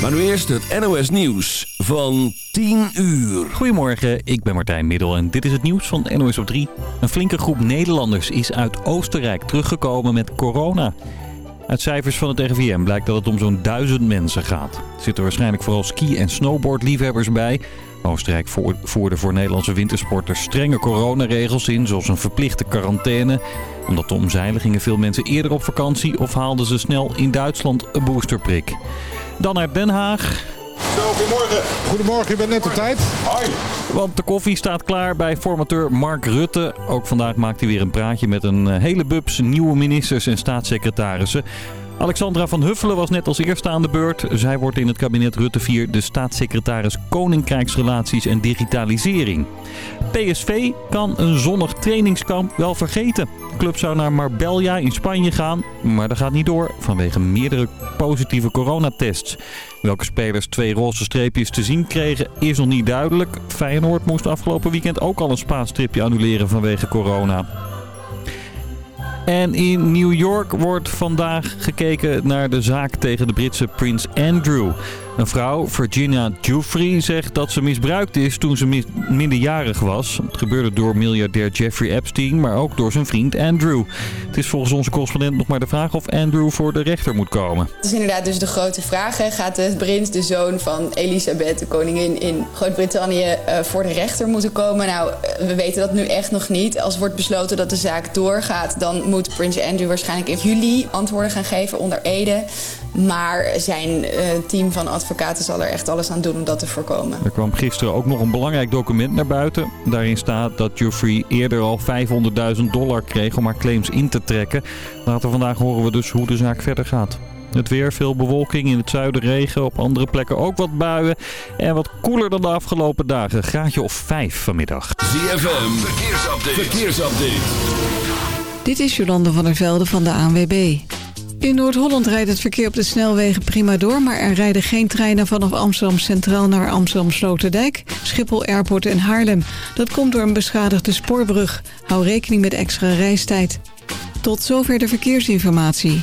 Maar nu eerst het NOS Nieuws van 10 uur. Goedemorgen, ik ben Martijn Middel en dit is het nieuws van NOS op 3. Een flinke groep Nederlanders is uit Oostenrijk teruggekomen met corona. Uit cijfers van het RIVM blijkt dat het om zo'n duizend mensen gaat. Er zitten waarschijnlijk vooral ski- en snowboardliefhebbers bij... Oostenrijk voerde voor Nederlandse wintersporters strenge coronaregels in, zoals een verplichte quarantaine. Omdat de omzeilen gingen veel mensen eerder op vakantie of haalden ze snel in Duitsland een boosterprik. Dan naar Den Haag. Goedemorgen. Goedemorgen, je bent net op tijd. Hoi. Want de koffie staat klaar bij formateur Mark Rutte. Ook vandaag maakt hij weer een praatje met een hele bubs nieuwe ministers en staatssecretarissen. Alexandra van Huffelen was net als eerste aan de beurt. Zij wordt in het kabinet Rutte 4 de staatssecretaris Koninkrijksrelaties en Digitalisering. PSV kan een zonnig trainingskamp wel vergeten. De club zou naar Marbella in Spanje gaan, maar dat gaat niet door vanwege meerdere positieve coronatests. Welke spelers twee roze streepjes te zien kregen is nog niet duidelijk. Feyenoord moest afgelopen weekend ook al een Spaans tripje annuleren vanwege corona. En in New York wordt vandaag gekeken naar de zaak tegen de Britse prins Andrew. Een vrouw, Virginia Giuffre, zegt dat ze misbruikt is toen ze minderjarig was. Het gebeurde door miljardair Jeffrey Epstein, maar ook door zijn vriend Andrew. Het is volgens onze correspondent nog maar de vraag of Andrew voor de rechter moet komen. Het is inderdaad dus de grote vraag. Gaat de prins, de zoon van Elisabeth, de koningin in Groot-Brittannië, uh, voor de rechter moeten komen? Nou, eh, we weten dat nu echt nog niet. Als wordt besloten dat de zaak doorgaat, dan moet prins Andrew waarschijnlijk in juli antwoorden gaan geven onder Ede. Maar zijn uh, team van advocaten zal er echt alles aan doen om dat te voorkomen. Er kwam gisteren ook nog een belangrijk document naar buiten. Daarin staat dat Geoffrey eerder al 500.000 dollar kreeg om haar claims in te trekken. Later vandaag horen we dus hoe de zaak verder gaat. Het weer, veel bewolking, in het zuiden regen, op andere plekken ook wat buien. En wat koeler dan de afgelopen dagen, graadje of 5 vanmiddag. ZFM, verkeersupdate. verkeersupdate. Dit is Jolande van der Velde van de ANWB. In Noord-Holland rijdt het verkeer op de snelwegen prima door... maar er rijden geen treinen vanaf Amsterdam Centraal naar Amsterdam Sloterdijk... Schiphol Airport en Haarlem. Dat komt door een beschadigde spoorbrug. Hou rekening met extra reistijd. Tot zover de verkeersinformatie.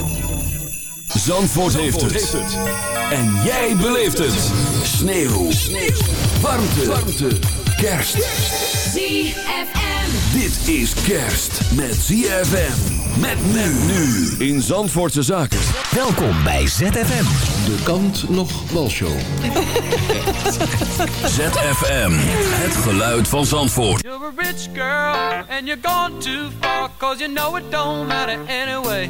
Zandvoort, heeft, het. En jij beleeft het. Sneeuw. Sneeuw. Warmte. Warmte. Kerst. ZFM. Dit is kerst met ZFM. Met men nu in Zandvoortse Zaken. Welkom bij ZFM. De kant nog show. ZFM. Het geluid van Zandvoort. You're a rich girl and you're gone too far. Cause you know it don't matter anyway.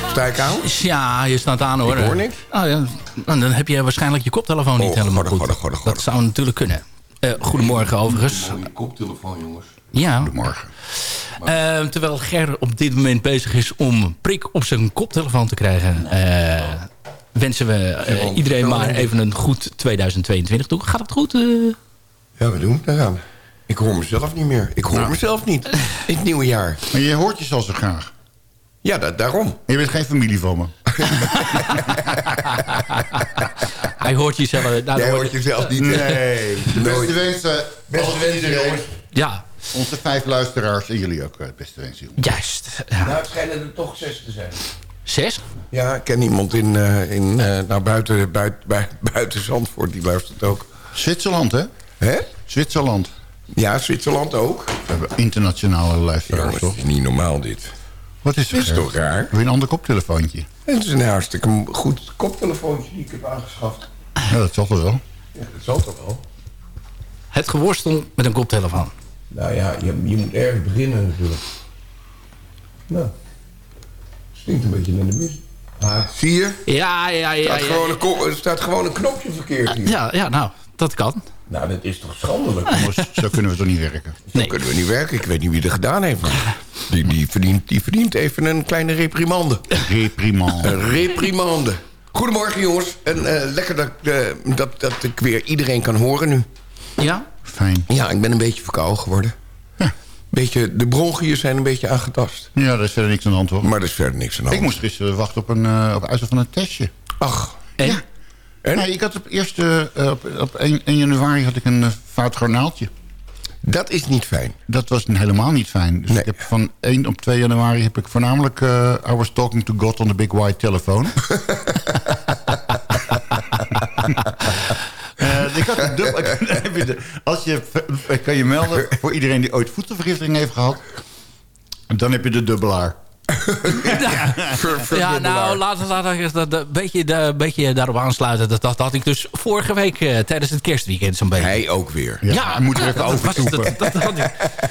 Praktijk aan? Ja, je staat aan hoor. Ik hoor niks. Oh, ja. Nou, dan heb je waarschijnlijk je koptelefoon niet Oh, helemaal goed. Dat zou natuurlijk kunnen. Eh, goedemorgen overigens. Mooie koptelefoon, jongens. Ja. Goedemorgen. Eh, terwijl Ger op dit moment bezig is om een prik op zijn koptelefoon te krijgen... eh, wensen we iedereen maar even een goed 2022 toe. Gaat het goed? eh? Ja, we doen het eraan. Ik hoor mezelf niet meer. Ik hoor Nou. mezelf niet. In het nieuwe jaar. Maar je hoort jezelf zo graag. Ja, dat, daarom. Je bent geen familie van me. Hij hoort jezelf... Nou, Jij hoort hoort je- jezelf niet. Nee. De beste wensen. Beste wensen, jongens. Ja, Onze vijf luisteraars en jullie ook eh, het beste wensen. jongens. juist. Ja. Nou, het schijnen er toch zes te zijn. Zes? Ja, ik ken iemand in, eh, in, eh, nou, buiten, buiten, bui- buiten Zandvoort. Die luistert ook. Zwitserland, hè? Hè? Zwitserland. Ja, Zwitserland ook. We hebben internationale luisteraars, Jongens, toch? is niet normaal dit. Wat is er? Dit is toch raar? Wil je een ander koptelefoontje? Het is een hartstikke goed koptelefoontje die ik heb aangeschaft. Ja, dat zal er wel. Ja, dat zal toch wel. Het geworstel met een koptelefoon. Nou ja, je, je moet ergens beginnen natuurlijk. Nou, stinkt een beetje naar de mis. Ah, zie je? Ja, ja, ja. staat ja, gewoon een er staat gewoon een knopje verkeerd hier. ja, ja, nou, dat kan. Nou, dat is toch schandelijk? Jongens, zo kunnen we toch niet werken? Zo Nee. kunnen we niet werken. Ik weet niet wie er gedaan heeft. Die, die, verdient, die verdient even een kleine reprimande. Reprimand. Een reprimande. Goedemorgen jongens. En eh, lekker dat, eh, dat, dat ik weer iedereen kan horen nu. Ja? Fijn. Ja, ik ben een beetje verkouden geworden. Ja. Beetje, de bronchiën zijn een beetje aangetast. Ja, daar is verder niks aan de hand, hoor. Maar er is verder niks aan de Ik hand. moest gisteren wachten op een uh, op uitstel van een testje. Ach, En? Ja. En? Nee, ik had op, eerste, eh, op, op 1, 1 januari had ik een uh, fout garnaaltje. dat is niet fijn. Dat was helemaal niet fijn. Dus Nee. ik heb van 1 op 2 januari heb ik voornamelijk... eh I was talking to God on the big white telephone. Eh, ik had een dubbel, als je, kan je melden, voor iedereen die ooit voedselvergiftiging heeft gehad... dan heb je de dubbelaar. Ja, nou, laten we dat een beetje, de, beetje daarop aansluiten. Dat, dat had ik dus vorige week eh, tijdens het kerstweekend zo'n beetje. Hij ook weer. Ja, hij moet er even over toepen.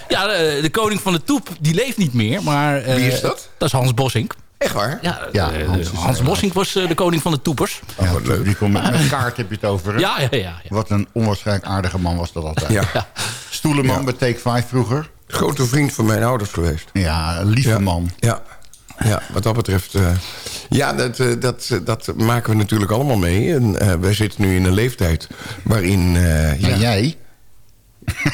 Ja, de, de koning van de toep, die leeft niet meer. Maar, eh, Wie is dat? Dat is Hans Bossink. Echt waar? Ja, Ja, eh, Hans Hans, is- Bossink was de koning van de toepers. Oh, wat leuk. Die komt met, met kaart heb je het over. hè? Ja, ja, ja. ja. Wat een onwaarschijnlijk aardige man was dat altijd. Ja. Stoelenman Ja. bij Take 5 vroeger. Grote vriend van mijn ouders geweest. Ja, een lieve Ja. man. Ja. Ja, wat dat betreft... eh, ja, dat, eh, dat, dat maken we natuurlijk allemaal mee. En eh, wij zitten nu in een leeftijd waarin... eh, ja, En jij?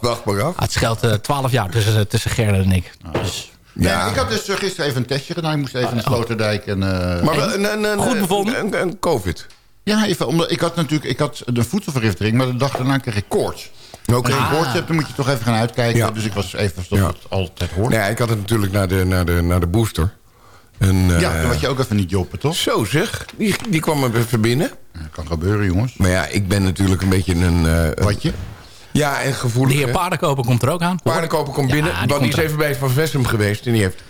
wacht maar af. Ah, het scheelt 12 jaar tussen, tussen Gerda en ik. Dus, Ja. Nee, ik had dus gisteren even een testje gedaan. Ik moest even naar Sloterdijk. En, eh, Maar wel een, een, een, Goed bevonden? Een, een, een covid. Ja, even, omdat ik had natuurlijk ik had een voedselvergiftiging, maar de dag daarna kreeg ik koorts. Oké. Als je koorts hebt, dan moet je toch even gaan uitkijken. Ja. Dus ik was even Ja. het altijd hoort. Nee, ik had het natuurlijk naar de, naar de, naar de booster. En, eh, ja, dan was je ook even niet joppen, toch? Zo zeg, die, die kwam er even binnen. Ja, kan gebeuren, jongens. Maar ja, ik ben natuurlijk een beetje een... eh, Wat je? Ja, en de gevoelig. heer hè. Paardenkoper komt er ook aan. Paardenkoper komt Ja, binnen. want die komt is even bij Van Vessem geweest. En die heeft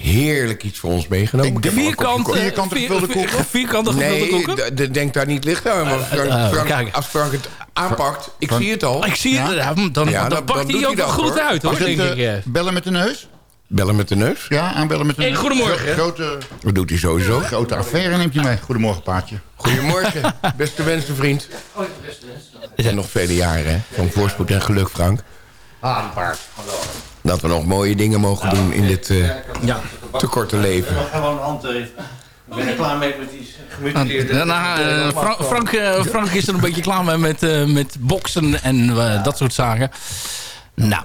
heerlijk iets voor ons meegenomen. Ik denk- Vierkante, Vierkante gevulde koeken? Vierkante gevulde Nee, koeken? d- denk daar niet licht aan. Want Frank, eh, Frank- kijk. als Frank het aanpakt, ik Frank- zie het al. Ik zie het, ja, dan, dan, Ja, dan dan- pakt dan hij ook wel goed hoor. uit, hoor, het, denk eh, ik. eh. bellen met de neus? Bellen met de neus. Ja, aanbellen met de Hey, neus. goedemorgen. Grote, Dat doet hij sowieso. grote affaire neemt hij mee. Goedemorgen, paardje. Goedemorgen, beste wensen, vriend. En nog vele jaren, hè? Van voorspoed en geluk, Frank. Dat we nog mooie dingen mogen doen in dit eh, Ja. te korte leven. nog gewoon een hand Ik ben er klaar mee met die gemutileerde... Eh, Frank, Frank, eh, Frank is er een beetje klaar mee met, eh, met boksen en eh, dat soort zaken. Nou,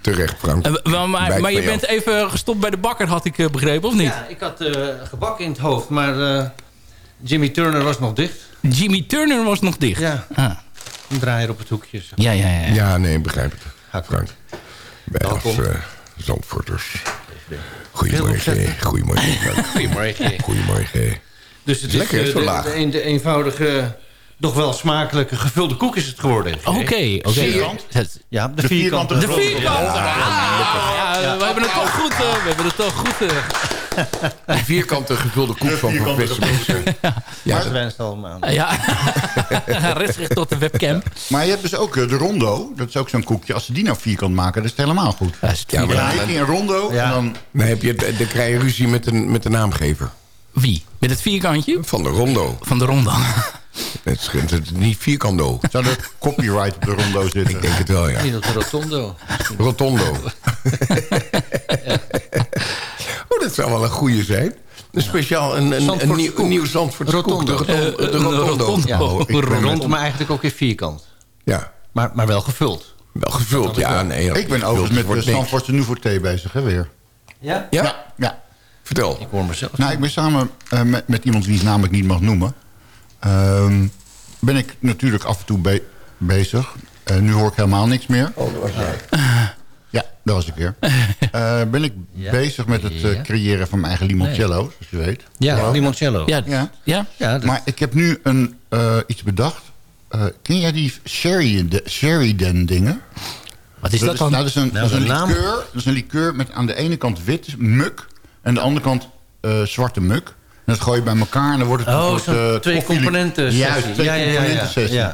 Terecht, Frank. eh, maar, maar, maar je bent even gestopt bij de bakker, had ik eh, begrepen, of niet? Ja, ik had eh, gebak in het hoofd, maar eh, Jimmy Turner was nog dicht. Jimmy Turner was nog dicht. Ja, Ah. een draaier op het hoekje. zo. Ja, ja, ja. Ja, nee, begrijp het. Frank. Wij als Welkom. eh Zandvoorters. Goedemorgen. Goedemorgen. Goedemorgen. Goedemorgen. Dus het Lekker, is eh, zo de, laag. de, een- de eenvoudige, toch wel smakelijke gevulde koek is het geworden. Oké, oké. Vierkant? Het- Ja, de, De vierkante. vierkante De vierkant! koek. Ah, ja, we hebben het toch goed. eh, we hebben het toch goed. Een vierkante gevulde koek van professor. Ja, dat wenst allemaal. Ja, rechtstreeks tot de webcam. Maar je hebt dus ook eh, de rondo. Dat is ook zo'n koekje. Als ze die nou vierkant maken, dan is het helemaal goed. Ja, maar dan heb je een rondo Ja. en dan... dan, heb je, dan krijg je ruzie met, een, met de naamgever. Wie? Met het vierkantje? Van de rondo. Van de ronde. Het is, het is niet vierkando. Zou er copyright op de rondo zitten? Ik denk het wel, ja. Niet op de rotondo. Rotondo. Dat zou wel een goede zijn. Een speciaal, een, een, nieuw, een nieuw koek. De, Rotondo. roton- Eh, de. Ja, Oh, Rond, maar eigenlijk ook in vierkant. ja, Maar, maar wel gevuld. wel gevuld. Ja, nee. Ik ben overigens met de. Zandvoortse Nouveauté bezig, hè, weer. Ja? Ja? Ja. Vertel. Ik hoor mezelf. Nou, ik ben samen eh, met, met iemand wiens naam ik niet mag noemen... ehm, ben ik natuurlijk af en toe be- bezig. Eh, nu hoor ik helemaal niks meer. Oh, dat was jij. Ja, dat was ik weer. Eh, ben ik Ja. bezig met het eh, creëren van mijn eigen limoncello, zoals je weet. Ja, limoncello. Ja, Ja. ja. Ja, dat- Maar ik heb nu een, eh, iets bedacht. Eh, ken jij die Sheridan, Sheridan dingen? Wat is dat is, dan? nou, dat is een, Nou, dat is een de naam. liqueur, dat is een liqueur met aan de ene kant wit muk... en aan de andere kant eh, zwarte muk. En dat gooi je bij elkaar en dan wordt het Oh, een soort, zo'n twee componenten sessie. Juist, twee Ja, ja, ja, ja. componenten sessie.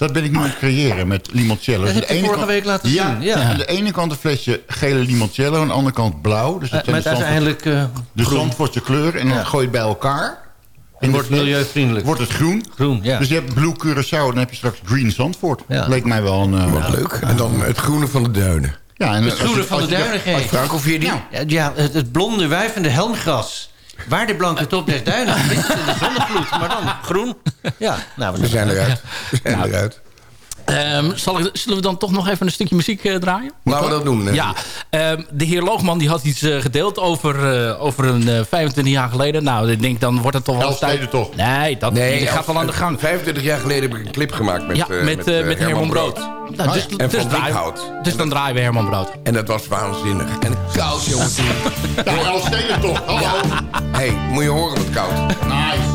Dat ben ik nu aan het creëren met limoncello. Dat Dus heb je vorige week laten ja, zien, ja. Aan de ene kant een flesje gele limoncello... aan de andere kant blauw. Dus dat Eh, zijn Met uiteindelijk eh de. Zandvoortse kleur. En dan gooi je het bij elkaar. En de wordt milieuvriendelijk. Wordt het groen. Groen, ja. Dus je hebt Blue Curaçao, dan heb je straks Green Zandvoort. Ja. Dat leek mij wel een... eh, Wat leuk. En dan het groene van de duinen. Ja, en Het groene van de duinen geven. Frank, of je die? Nou, Ja, Ja, het, het blonde wuivende helmgras. Waar de blanke top des duinen in de zonnegloed. Maar dan groen. Ja, nou, We zijn eruit. We zijn Nou, eruit. Ehm, zal ik, zullen we dan toch nog even een stukje muziek eh, draaien? Laten we dat doen. hè. Ja, ehm, de heer Loogman die had iets eh, gedeeld over, eh, over een eh, 25 jaar geleden. Nou, ik denk dan wordt het toch wel tijd. toch? Nee, dat Nee, die gaat wel aan de gang. 25 jaar geleden heb ik een clip gemaakt met, ja, met, met Herman Brood. Nou, dus, En dus, dus dan draaien we Herman Brood. En dat was waanzinnig. En koud, jongens. Ja, Elfsteden toch? Hallo. hey, moet je horen wat koud. Nice.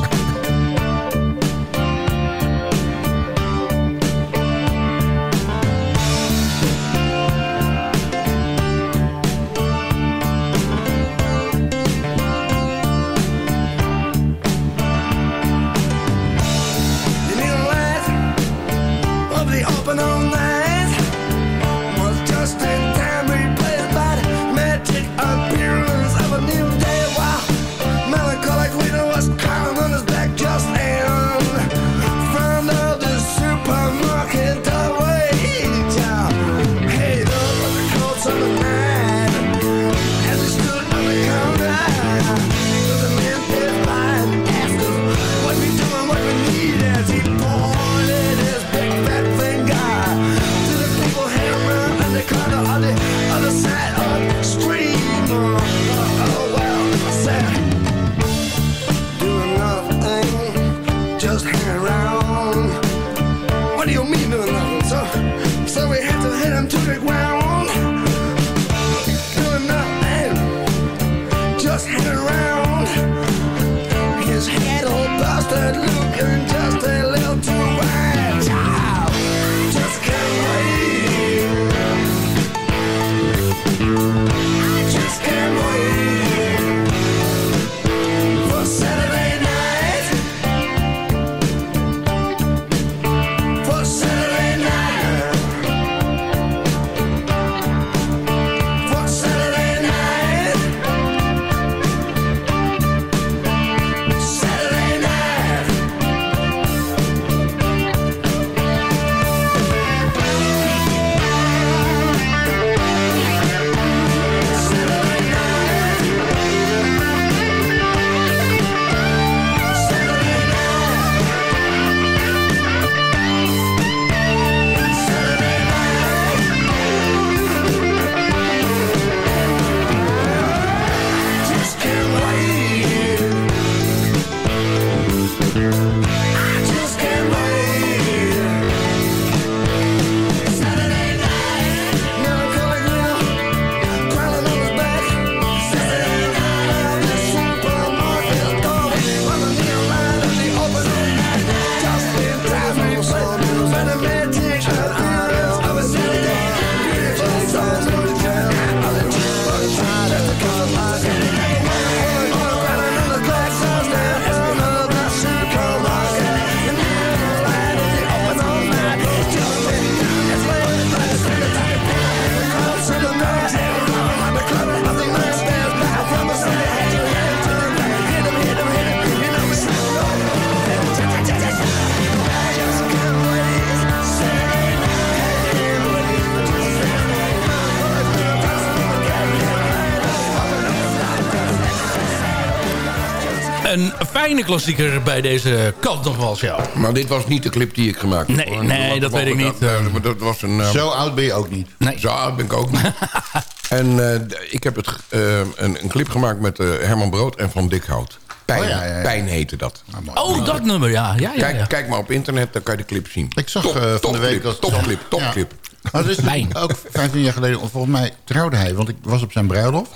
Kleine klassieker bij deze kant nog wel show. Maar dit was niet de clip die ik gemaakt heb. Nee, hoor. nee, dat weet ik niet. Dat, maar dat was een... eh, Zo oud ben je ook niet. Nee. Zo oud ben ik ook niet. en eh, ik heb het, eh, een, een clip gemaakt met eh, Herman Brood en Van Dikhout. Pijn, Oh, ja, ja, ja. Pijn heette dat. Oh, dat nummer, ja. ja, ja, Kijk, ja. kijk maar op internet, dan kan je de clip zien. Ik zag Top- eh, van de week... topclip, dat Topclip, Ja. topclip. Dat is Wijn. ook 15 jaar geleden, volgens mij trouwde hij. Want ik was op zijn bruiloft.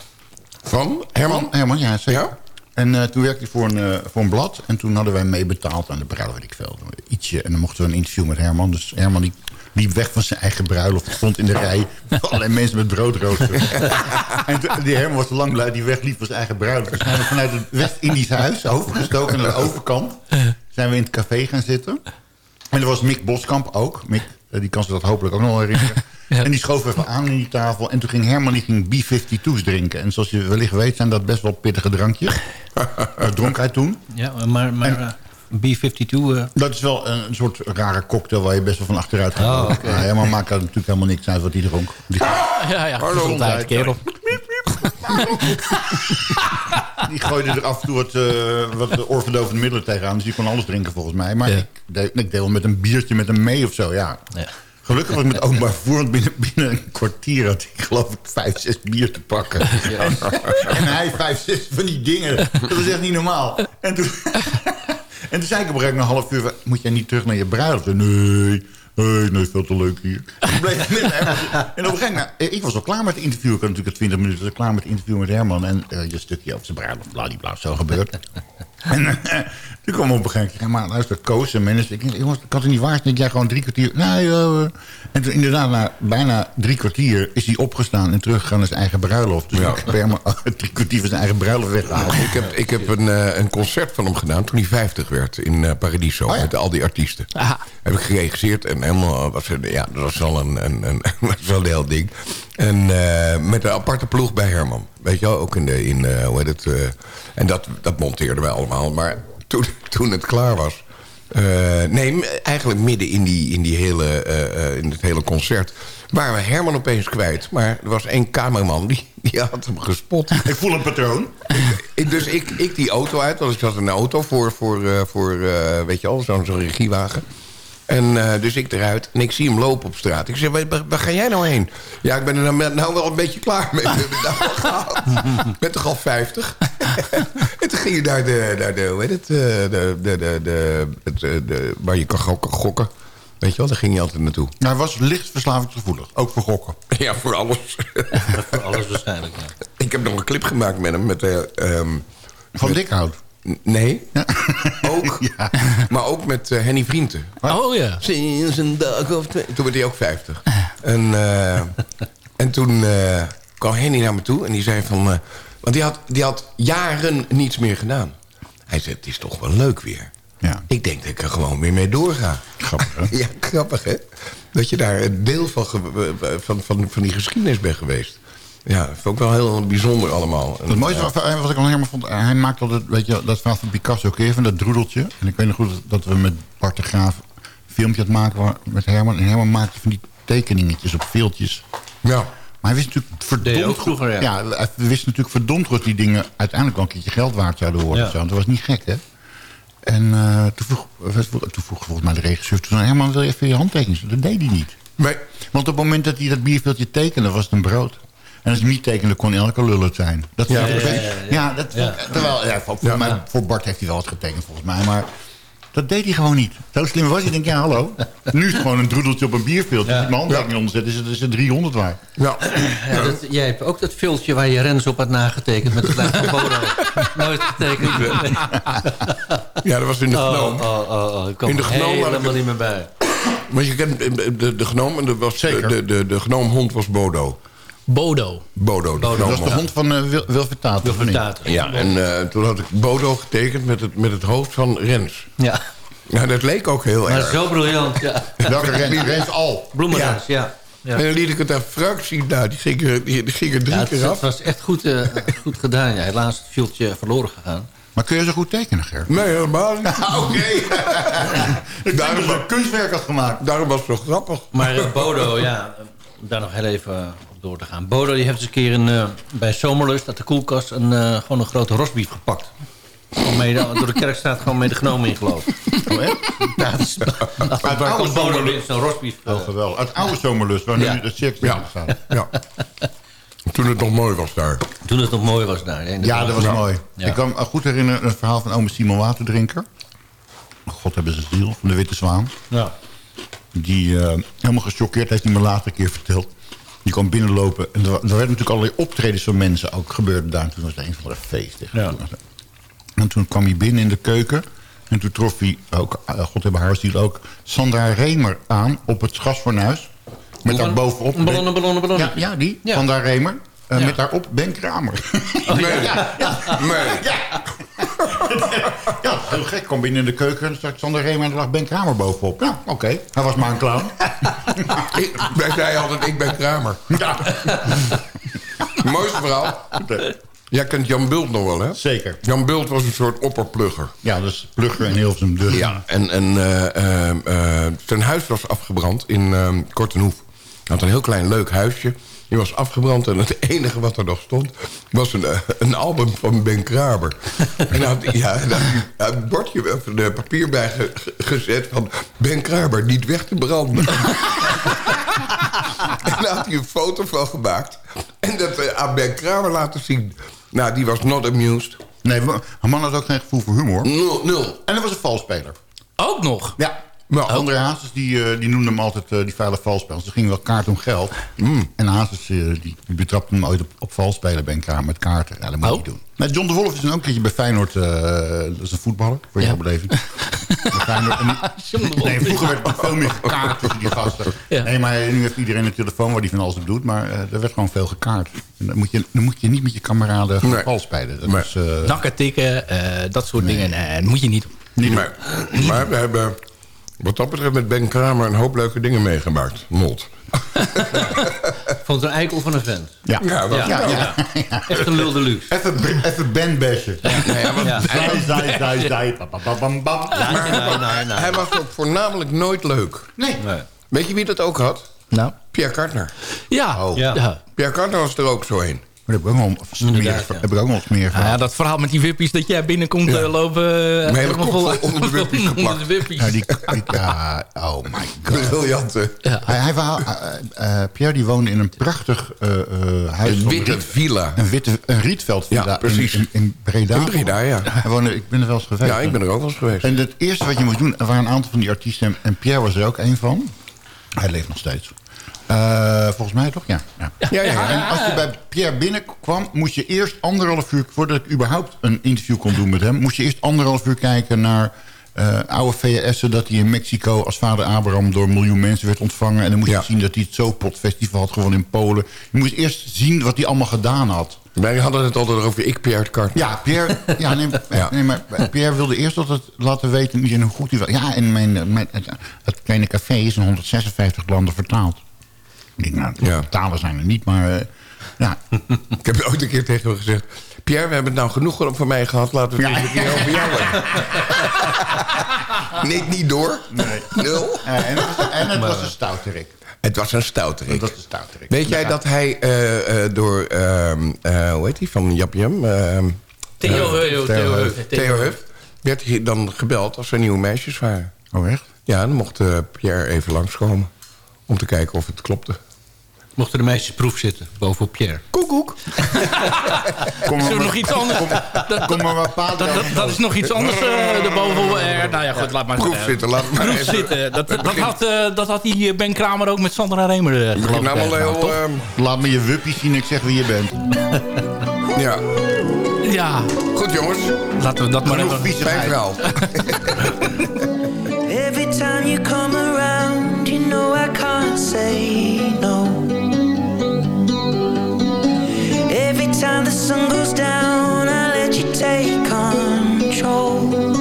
Van Herman? Herman, ja, zeker. En eh, toen werkte hij voor een, eh, voor een blad. En toen hadden wij meebetaald aan de bruiloft, weet ik veel. Ietsje. En dan mochten we een interview met Herman. Dus Herman die liep weg van zijn eigen bruiloft. Stond in de rij. Allerlei mensen met broodroosters. en toen- die Herman was te lang blij. Die wegliep van zijn eigen bruiloft. Dus zijn we vanuit het West-Indisch huis overgestoken naar de overkant. Zijn we in het café gaan zitten. En er was Mick Boskamp ook. Mick, die kan zich dat hopelijk ook nog wel herinneren. En die schoof even aan in die tafel. En toen ging Herman die ging B-52's drinken. En zoals je wellicht weet zijn dat best wel pittige drankjes. Dat dronk hij toen. Ja, maar, maar eh, B-52... eh, Dat is wel een, soort rare cocktail waar je best wel van achteruit gaat. Oh. Maar Herman maakt daar natuurlijk helemaal niks uit wat hij dronk. Die, Ja, ja. Hallo. Gezondheid, kerel. Die gooide er af en toe wat, eh wat oorverdovende middelen tegenaan. Dus die kon alles drinken volgens mij. Maar Ja. ik, deed, ik deed wel met een biertje met hem mee of zo, ja. Ja. Gelukkig was ik met openbaar vervoer, want binnen, binnen een kwartier had ik geloof ik vijf, zes bier te pakken. En, en hij vijf, zes van die dingen. Dat was echt niet normaal. En toen, en toen zei ik op een gegeven moment een half uur, moet jij niet terug naar je bruiloft? Nee, nee, nee, veel te leuk hier. Bleef ik met hem. en op een gegeven moment, eh, ik was al klaar met het interview. Ik had natuurlijk 20 minuten klaar met het interview met Herman. En eh, je stukje over zijn bruiloft, bladibla, zo gebeurd. En eh, toen kwam op een gegeven moment, ja, maar luister, Koos en mensen. Ik, jongens, kan het niet waar zijn dat jij gewoon drie kwartier... Nee, eh, en toen inderdaad, na bijna drie kwartier is hij opgestaan en teruggegaan naar zijn eigen bruiloft. Dus Ja. ik heb helemaal drie kwartier van zijn eigen bruiloft weggehaald. Ik heb, ik heb een, eh, een concert van hem gedaan toen hij 50 werd in eh, Paradiso. Oh ja. Met al die artiesten. Aha. Heb ik geregisseerd en helemaal, was, ja, dat was wel een, een, een, was wel een heel ding. En eh, met een aparte ploeg bij Herman. Weet je wel, ook in de, in, eh, hoe heet het, eh, en dat, dat monteerden wij allemaal. Maar toen, toen het klaar was, nee, eigenlijk midden in, die, in, die hele, in het hele concert... waren we Herman opeens kwijt. Maar er was één cameraman, die, die had hem gespot. Ik voel een patroon. Ik- dus ik, ik die auto uit, want ik zat in een auto voor, voor, voor weet je al, zo'n zo'n regiewagen. En eh, dus ik eruit en ik zie hem lopen op straat. Ik zeg, waar, ga jij nou heen? Ja, ik ben er nou, nou wel een beetje klaar mee. Ik ben nou toch al 50? en toen ging je naar de, naar de hoe heet het, eh, de, de, de, de, het, eh, de, waar je kan gokken, gokken. Weet je wel, daar ging je altijd naartoe. Hij was licht verslavingsgevoelig. Ook voor gokken. Ja, voor alles. voor alles waarschijnlijk, ja. ik heb nog een clip gemaakt met hem. Met, eh, ehm, Van met- Dikhout. Nee, ook. Maar ook met eh, Henny Vrienden. Oh ja. Sinds een dag of twee. Toen werd hij ook 50. En, eh, en toen eh, kwam Henny naar me toe en die zei van... eh, want die had, die had jaren niets meer gedaan. Hij zei, het is toch wel leuk weer. Ja. Ik denk dat ik er gewoon weer mee doorga. Grappig, hè? Ja, grappig, hè? Dat je daar een deel van, van, van, van die geschiedenis bent geweest. Ja, dat vond ik wel heel bijzonder allemaal. Het mooiste wat, wat ik al helemaal vond, hij maakt altijd, weet je, dat verhaal van Picasso keer van dat droedeltje. En ik weet nog goed dat we met Bart de Graaf een filmpje aan het maken waren met Herman. En Herman maakte van die tekeningetjes op veeltjes. Ja. Maar hij wist natuurlijk verdomd ook goed- vroeger, ja. hij wist natuurlijk verdomd goed die dingen uiteindelijk wel een keertje geld waard zouden worden. Ja. Zo, want dat was niet gek, hè? En eh, toen, vroeg, toen vroeg volgens mij de regisseur... Toen, Herman, wil je even je handtekening? Dat deed hij niet. Nee. Want op het moment dat hij dat bierveeltje tekende, was het een brood. En als hij niet tekende, kon elke lul het zijn. Dat Ja, vond ik- precies. ja, dat terwijl, ja, voor, voor, Ja. mij, voor Bart heeft hij wel wat getekend volgens mij. Maar dat deed hij gewoon niet. Zo slim was hij. Ik denk, ja, hallo. Nu is het gewoon een droedeltje op een bierveeltje. Als ik mijn handtekening onder zet, is het, is het 300 waard. Ja. Ja, dat, jij hebt ook dat filmpje waar je Rens op had nagetekend met het lijst van Bodo. Nooit getekend. ja, dat was in de Oh, gnoom. oh, oh, oh. Ik kom In de er ik helemaal het- niet meer bij. Maar je kent eh, de, de gnoom en de, was, Zeker. de, de, de was Bodo. Bodo. Bodo, Dat was de hond van uh, Wil. Ja, en eh, toen had ik Bodo getekend met het, met het hoofd van Rens. Ja, Nou, dat leek ook heel maar erg. zo briljant. Ja. Welke Rens? Rens Al. Bloemenrens, ja. ja. En dan liet ik het aan Frank zien. Nou, die ging er, die, die ging er drie Ja, het, keer het af. was echt goed, eh, goed gedaan. Ja. Helaas is het filmpje verloren gegaan. Maar kun je zo goed tekenen, Ger? Nee, helemaal niet. Oké. Ik Daarom- denk dat je een kunstwerk had gemaakt. Daarom was het zo grappig. Maar Bodo, ja, daar nog heel even door te gaan. Bodo die heeft eens een keer een, eh, bij Zomerlust uit de koelkast een, eh, gewoon een grote rosbief gepakt. Gewoon mee, door de kerkstraat gewoon mee de genomen in geloof. Oh, echt? Ja, dat is, dat Uit waar oude is, zo'n rosbief. Wel geweldig. Uit oude zomerlust, waar Ja. nu de circus Ja. in staat. Ja. Toen het nog mooi was daar. Toen het nog mooi was daar. Ja, dat was Ja. mooi. Ja. Ik kan me goed herinneren een verhaal van ome Simon Waterdrinker. God hebben ze ziel, van de Witte Zwaan. Ja. Die eh, helemaal gechoqueerd heeft hij me later een keer verteld. Die kwam binnenlopen. En er, er werden natuurlijk allerlei optredens van mensen ook gebeurd daar. Toen was het een van de feesten. Ja. En toen kwam hij binnen in de keuken. En toen trof hij ook, eh, God hebben haar ziel ook, Sandra Remer aan op het gasfornuis. Met daar bovenop... Ballonnen, ballonnen, ballonnen. Ja, ja die. Ja. Sandra Remer. Eh, Ja. Met daarop Ben Kramer. Nee. ja, ja. Ja, heel gek. Kom binnen in de keuken en zag Sander Reemer en er lag Ben Kramer bovenop. Ja, oké. Hij was maar een clown. Ik, wij zeiden altijd, ik ben Kramer. Ja, Mooiste verhaal. Jij kent Jan Bult nog wel, hè? zeker. Jan Bult was een soort opperplugger. Ja, dus plugger en heel zijn deur. Ja, en, en eh, eh, eh, zijn huis was afgebrand in eh, Kortenhoef. Hij had een heel klein leuk huisje. Die was afgebrand en het enige wat er nog stond... was een, eh, een album van Ben Kramer. en hij had, ja, en daar had had een bordje of een papier bij ge- ge- gezet van... Ben Kramer, niet weg te branden. en daar had hij een foto van gemaakt. En dat eh, aan Ben Kramer laten zien. Nou, die was not amused. Nee, een man had ook geen gevoel voor humor. Nul, nul. En hij was een valspeler. Ook nog? Ja. Nou, André Hazes die, eh, die noemde hem altijd eh, die vuile valspelers. Er ging wel kaart om geld. En Hazes eh, die, die betrapte hem ooit op, op valspelen bij een kaart met kaarten. Ja, dat moet je Oh. niet doen. Maar John de Wolf is dan ook een keertje bij Feyenoord. eh, dat is een voetballer, voor jouw Ja. beleving. Bij Feyenoord. En die- John de Wolf. Nee, vroeger werd er veel meer gekaart tussen die gasten. Ja. Nee, maar nu heeft iedereen een telefoon waar die van alles op doet. Maar eh, er werd gewoon veel gekaart. En dan, moet je, dan moet je niet met je kameraden Nee. valspelen. Dat Nee. is, eh, Nakken tikken, eh, dat soort dingen. Nee, dat moet je niet doen. niet Maar, maar we hebben wat dat betreft met Ben Kramer een hoop leuke dingen meegemaakt. Not. Vond het een eikel van een vent. Ja. Ja, dat- ja, ja. Echt een lul de luxe. Even, even Ben bashen. Ja. Zij, zij, zij, zij. Hij was ook voornamelijk nooit leuk. Nee. Nee. Weet je wie dat ook had? Nou. Pierre Kartner. Ja. Oh. ja. Pierre Kartner was er ook zo een. Maar daar heb ik ook nog Inderdaad, meer, ja. heb ik ook nog meer van. Nou ja, dat verhaal met die wippies dat jij binnenkomt Ja. eh, lopen... eh, Mijn hele helemaal kop vol- onder de wippies onder geplakt. de wippies. Ja, die, ja, oh my god. Briljante. Ja. Hij, hij, eh, eh, Pierre die woonde in een prachtig eh, eh, huis. Een witte villa. Een witte een rietveldvilla Ja, precies. In, in, in Breda. In Breda, ja. Hij woonde, ik ben er wel eens geweest. Ja, ik ben er ook wel eens geweest. En het eerste wat je moest doen, er waren een aantal van die artiesten... en- en Pierre was er ook een van. Hij leeft nog steeds. Eh, volgens mij toch? Ja. ja. Ja, ja, ja. En als je bij Pierre binnenkwam, moest je eerst anderhalf uur... voordat ik überhaupt een interview kon doen met hem... moest je eerst anderhalf uur kijken naar eh, oude VHS'en... dat hij in Mexico als vader Abraham door een miljoen mensen werd ontvangen. En dan moest Ja. je zien dat hij het Zopot Festival had gewonnen in Polen. Je moest eerst zien wat hij allemaal gedaan had. Wij hadden het altijd over ik, Pierre Kartner. Ja, Pierre, ja, nee, Ja. nee, maar Pierre wilde eerst altijd laten weten hoe goed hij was. Ja, en mijn, mijn, het, het kleine café is in 156 landen vertaald. Ik denk, nou, Ja. talen zijn er niet, maar eh, ja. Ik heb ooit een keer tegen hem gezegd... Pierre, we hebben het nou genoeg voor mij gehad. Laten we het eens een keer over jou hebben. Nee, niet door. Nee. Nul. En het was, en het was een stouterik. Het was een stouterik. Het was een stouterik. Weet jij dat hij eh, eh, door... ehm, eh, hoe heet hij? Van Jap Jam? ehm, Theo Heu, Theo Heu. Theo Huff. Werd hij dan gebeld als er nieuwe meisjes waren. Oh, echt? Ja, dan mocht eh, Pierre even langskomen. Om te kijken of het klopte. Mochten de meisjes proef zitten, bovenop Pierre. Koekoek. Kom Is er maar, nog iets anders? Dat, kom maar wat paard. dat, dat, dat is nog iets anders uh, erboven. Uh, nou ja, goed, laat maar Proef uh, zitten, laat maar proef zitten. Dat, dat, had, uh, dat had die Ben Kramer ook met Sandra Remer uh, Ik geloof ik. nou wel heel... ehm, Laat me je wuppie zien, ik zeg wie je bent. ja. Ja, Goed jongens. laten we dat maar even... Fijn viezigheid. verhaal. Every time you come around, you know I can't say no. The sun goes down, I let you take control.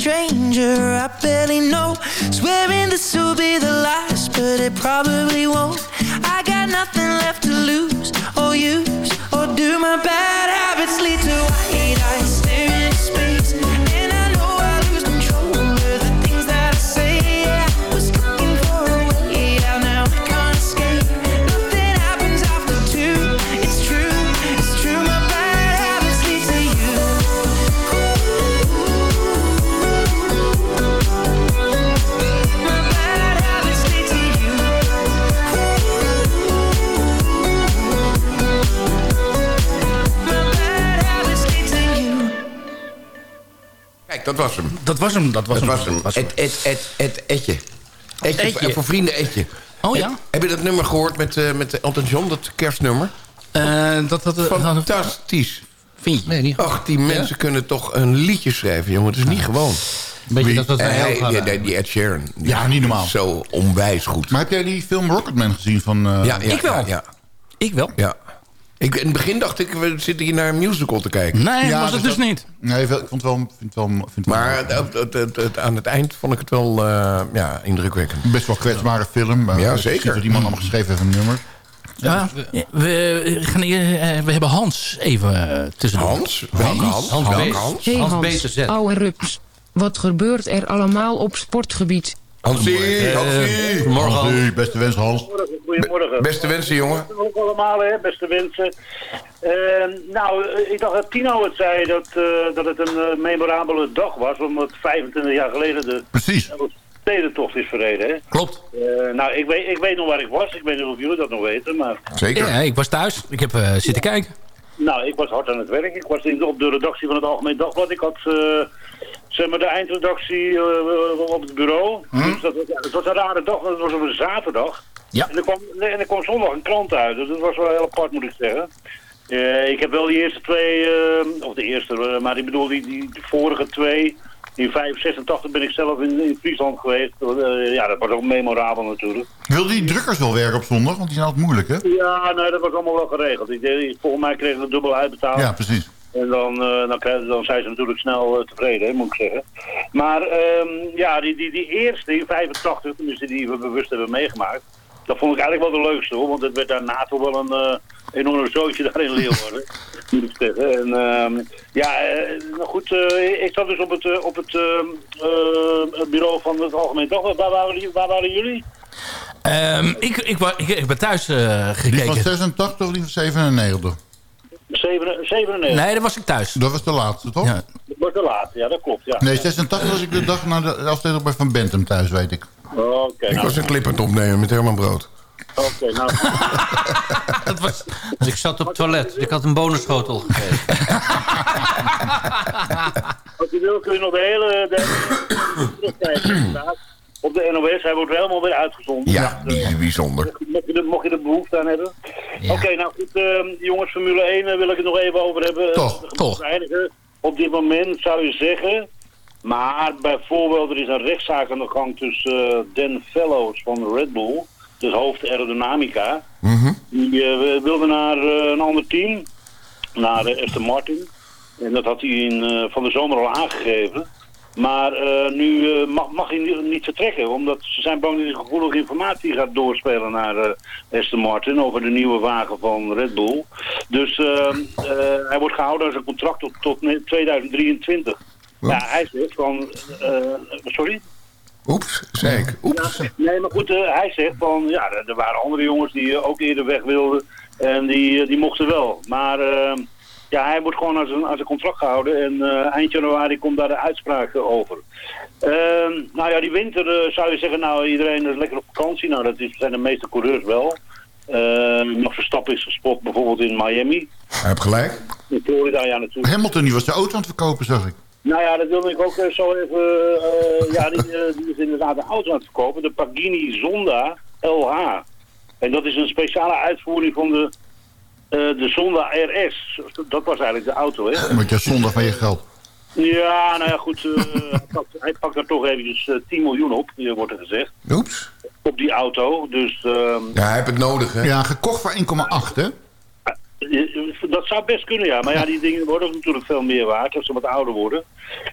Stranger I barely know. Swearing this will be the last, but it probably won't. I got nothing left to lose or use or do. My bad habits lead to Kijk, dat was hem. Dat was hem, dat was Dat hem. was hem. was hem. Et, et, et, et, etje. Etje, Etje. Voor, voor vrienden Etje. Oh ja? Heb, heb je dat nummer gehoord met, eh, met Elton John, dat kerstnummer? Eh, dat, dat, Fantastisch. Vind je? Nee, niet Och, die mensen kunnen toch een liedje schrijven, jongen. Het is niet gewoon. Beetje dat wij hij- hadden. die, die Ed Sheeran. die Ja, niet normaal. Zo onwijs goed. Maar heb jij die film Rocketman gezien van... eh, ja, ja, Ik wel. Ja, ja, Ik wel. ja. Ik, in het begin dacht ik, we zitten hier naar een musical te kijken. Nee, Ja, was het dus dus niet. Nee, ik vond het wel... Vind het wel, vind het wel Maar het- het- het- het- aan het eind vond ik het wel eh, ja, indrukwekkend. best wel kwetsbare film. maar Ja, zeker. Dat iemand allemaal geschreven heeft een nummer. Ja, we, gaan, eh, we hebben Hans even eh, tussendoor. Hans? Welke Hans? Hans. Hans? Hey Hans Hans, ouwe rups. Wat gebeurt er allemaal op sportgebied? Hansie, Hansie. Morgen. Hansie, beste wens Hans. Goedemorgen. Beste wensen, jongen. Ook allemaal, hè, beste wensen. Eh, nou, eh, ik dacht dat Tino het zei dat, eh, dat het een eh, memorabele dag was, omdat 25 jaar geleden de Precies. stedentocht is verreden. Hè? Klopt. Eh, nou, ik weet, ik weet nog waar ik was. Ik weet niet of jullie dat nog weten, maar... Zeker. Ja, ik was thuis. Ik heb eh, zitten kijken. Nou, ik was hard aan het werk. Ik was in, op de redactie van het Algemeen Dagblad. Ik had eh, zeg maar de eindredactie eh, op het bureau. Dus dat, het was een rare dag, want het was op een zaterdag. Ja. En er kwam, nee, en er kwam zondag een krant uit. Dus dat was wel heel apart, moet ik zeggen. Eh, ik heb wel die eerste twee, of de eerste, maar ik bedoel die, die vorige twee. In 85 ben ik zelf in, in Friesland geweest. Eh, ja, dat was ook memorabel natuurlijk. Wil die drukkers wel werken op zondag? Want die zijn altijd moeilijk, hè? Ja, nee, dat was allemaal wel geregeld. Ik, volgens mij kregen we dubbel uitbetaald. Ja, precies. En dan, eh, dan, dan zijn ze natuurlijk snel eh, tevreden, hè, moet ik zeggen. Maar ehm, ja, die, die, die eerste in 85, tenminste die we bewust hebben meegemaakt, dat vond ik eigenlijk wel de leukste hoor. Want het werd daarna toch wel een enorme zootje daar in Leeuwarden, moet ik zeggen. En ehm, ja, eh, nou goed, eh, ik zat dus op het, eh, op het ehm, eh, bureau van het Algemeen Dagblad. Waar waren, waar waren jullie? Eh, Ehm, ik, ik, ik, ik ben thuis eh, Die gekeken. van 86 of die van 97? 97. Nee, dat was ik thuis. Dat was de laatste, toch? Ja. Dat wordt te laat, ja, dat klopt. Ja. Nee, 86 was ik de dag na de afdeling bij Van Bentum thuis, weet ik. Oké, Ik nou, was een clip aan het opnemen met Herman Brood. Oké, nou, Dus ik zat op het toilet. Ik had een bonusschotel gegeven. als je wil kun je nog de hele... De. Op de NOS, hij wordt helemaal weer uitgezonden. Ja, bijzonder. Mocht je, er, mocht je er behoefte aan hebben. Oké, nou goed, ehm, jongens, Formule 1 eh, wil ik het nog even over hebben. Toch, Eh, toch. eindigen. Op dit moment zou je zeggen... Maar bijvoorbeeld, er is een rechtszaak aan de gang tussen eh, Dan Fellows van Red Bull... dus hoofd aerodynamica. Die eh, wilde naar eh, een ander team, naar eh, Aston Martin. En dat had hij in, van de zomer al aangegeven. Maar nu mag, mag hij ni- niet vertrekken, omdat ze zijn bang dat hij gevoelige informatie gaat doorspelen naar Aston Martin over de nieuwe wagen van Red Bull. Dus hij wordt gehouden aan zijn contract tot, tot ne- 2023. Ja, hij zegt van... sorry? Oeps, zei ik. Oeps. Ja, nee, maar goed, eh, hij zegt van, ja, er, waren andere jongens die eh, ook eerder weg wilden en die, eh, die mochten wel. Maar eh, ja, hij wordt gewoon aan zijn, aan zijn contract gehouden en eind januari komt daar de uitspraak over. Ehm, nou ja, die winter zou je zeggen, nou iedereen is lekker op vakantie. Nou, dat is, zijn de meeste coureurs wel. Nog Verstappen is gespot bijvoorbeeld in Miami. Hij heeft gelijk. In Florida, ja natuurlijk. Hamilton die was de auto aan het verkopen, zag ik. Nou ja, dat wilde ik ook eh, zo even... eh, ja, die, eh, die is inderdaad een auto aan het verkopen. De Pagini Zonda LH. En dat is een speciale uitvoering van de, eh, de Zonda RS. Dat was eigenlijk de auto, hè? Want jij zondag van je geld. Ja, nou ja, goed. eh, hij, pakt, hij pakt er toch eventjes eh, 10 miljoen op, wordt er gezegd. Oeps. Op die auto. Dus ehm, Ja, hij heeft het nodig, hè? Ja, gekocht voor 1,8, hè? Dat zou best kunnen, ja. Maar ja, die dingen worden ook natuurlijk veel meer waard als ze wat ouder worden.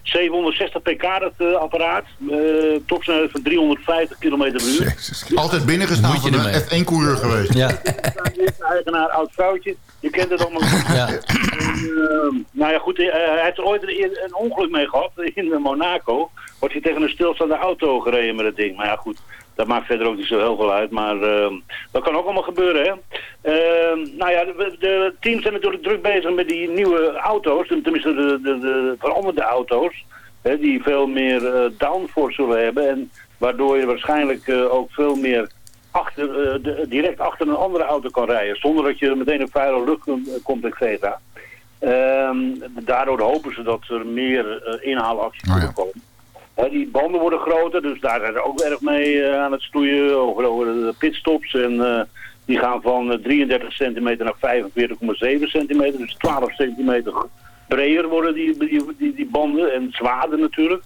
760 pk dat eh, apparaat. eh topsnelheid van 350 km per uur. Jezus. Altijd binnengestaan Moet je van een ermee. F1-coureur geweest. Ja. eigenaar, oud vrouwtje. Je kent het allemaal. Ja. En, ehm, nou ja, goed, eh, hij heeft er ooit een, een ongeluk mee gehad in Monaco. Wordt hij tegen een stilstaande auto gereden met het ding. Maar ja, goed, dat maakt verder ook niet zo heel veel uit. Maar ehm, dat kan ook allemaal gebeuren, hè. Ehm, nou ja, de, de teams zijn natuurlijk druk bezig met die nieuwe auto's. Tenminste, de, de, de veranderde auto's. Hè, die veel meer eh, downforce zullen hebben. En waardoor je waarschijnlijk eh, ook veel meer achter, eh, de- direct achter een andere auto kan rijden. Zonder dat je meteen in vuile lucht kom- komt, et cetera. Ehm, daardoor hopen ze dat er meer inhaalacties Oh ja. kunnen komen. Die banden worden groter, dus daar zijn ze ook erg mee eh, aan het stoeien over, de pitstops. En eh, die gaan van eh, 33 centimeter naar 45,7 centimeter. Dus 12 centimeter breder worden die, die, die, banden en zwaarder natuurlijk.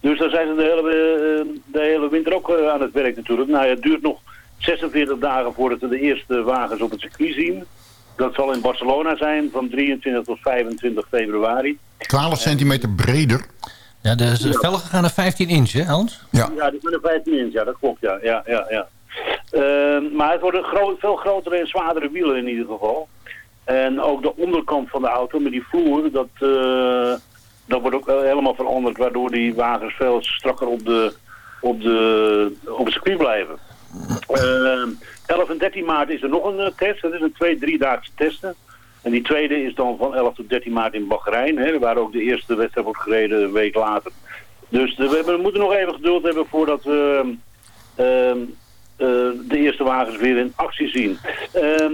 Dus daar zijn ze de hele, eh, de hele winter ook eh, aan het werk natuurlijk. Nou het duurt nog 46 dagen voordat we de eerste wagens op het circuit zien. Dat zal in Barcelona zijn van 23 tot 25 februari. 12 centimeter breder. Ja, de de velgen gaan naar 15 inch, hè Hans? Ja. Ja, die van de 15 inch, ja, dat klopt, ja. ja, ja, ja. Ehm, maar het worden gro veel grotere en zwaardere wielen in ieder geval. En ook de onderkant van de auto met die vloer, dat, eh, dat wordt ook helemaal veranderd, waardoor die wagens veel strakker op, de, op, de, op het circuit blijven. Ehm 11 en 13 maart is er nog een eh, test, dat is een twee, driedaagse testen. En die tweede is dan van 11 tot 13 maart in Bahrein, hè, waar ook de eerste wedstrijd wordt gereden een week later. Dus de- we, hebben, we moeten nog even geduld hebben voordat we ehm, eh, de eerste wagens weer in actie zien. Ehm,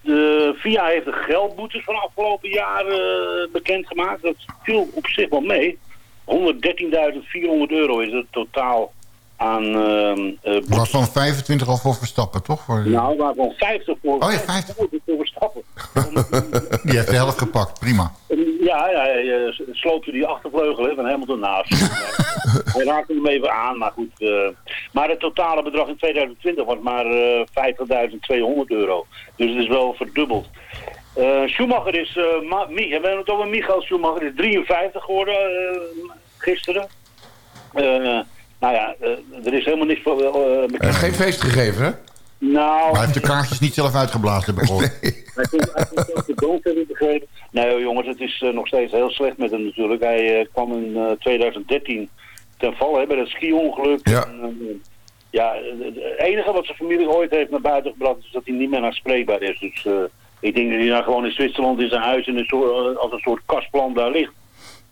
de VIA heeft de geldboetes van afgelopen jaar eh, bekendgemaakt. Dat viel op zich wel mee. 113.400 euro is het totaal aan ehm eh, boetes. Waarvan 25 al voor Verstappen, toch? Voor... Nou, waarvan 50 voor, Oh ja, 50. voor Verstappen. Die heeft de helft gepakt, prima. Ja, ja, sloopte die achtervleugel hè, van Hamilton naast. Hij raakte hem even aan, maar goed. eh, maar het totale bedrag in 2020 was maar eh 50.200 euro. Dus het is wel verdubbeld. Eh, Schumacher is, eh Mi- we hebben het over Michael Schumacher, is 53 geworden eh, gisteren. Eh, nou ja, eh, er is helemaal niks voor eh, Eh, bekend. geen feest gegeven, hè? Nou, hij heeft de kaartjes niet zelf uitgeblazen, heb ik gehoord. Hij komt ook de heb ik begrepen. Nee jongens, het is eh, nog steeds heel slecht met hem natuurlijk. Hij eh, kwam in eh, 2013 ten val hè, bij dat ski-ongeluk. Ja. En, eh, ja, het enige wat zijn familie ooit heeft naar buiten gebracht is dat hij niet meer aanspreekbaar is. Dus eh, ik denk dat hij nou gewoon in Zwitserland in zijn huis in een soort, als een soort kastplan daar ligt.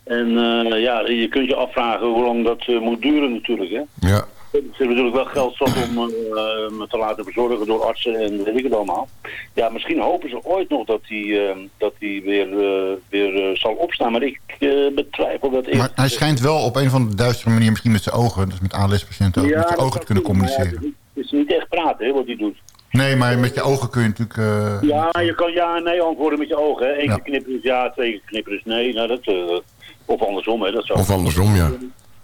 En eh, ja, je kunt je afvragen hoe lang dat eh, moet duren natuurlijk. Hè? Ja. Ze hebben natuurlijk wel geld zat om eh, me te laten verzorgen door artsen en weet ik het allemaal. Ja, misschien hopen ze ooit nog dat hij, eh, dat hij weer, eh, weer eh, zal opstaan. Maar ik eh, betwijfel dat Maar hij schijnt wel op een of andere duistere manier... misschien met zijn ogen, dus met ALS-patiënten ook... met zijn ogen te kunnen maar ja, communiceren. Het is niet echt praten hè, wat hij doet. Nee, maar met je ogen kun je natuurlijk... eh, Ja, je kan ja en nee antwoorden met je ogen. Hè. Eén Ja. keer knipperen is ja, twee keer knipperen is nee. Nou, dat, eh, of andersom, hè. Dat zou... Of andersom, ja.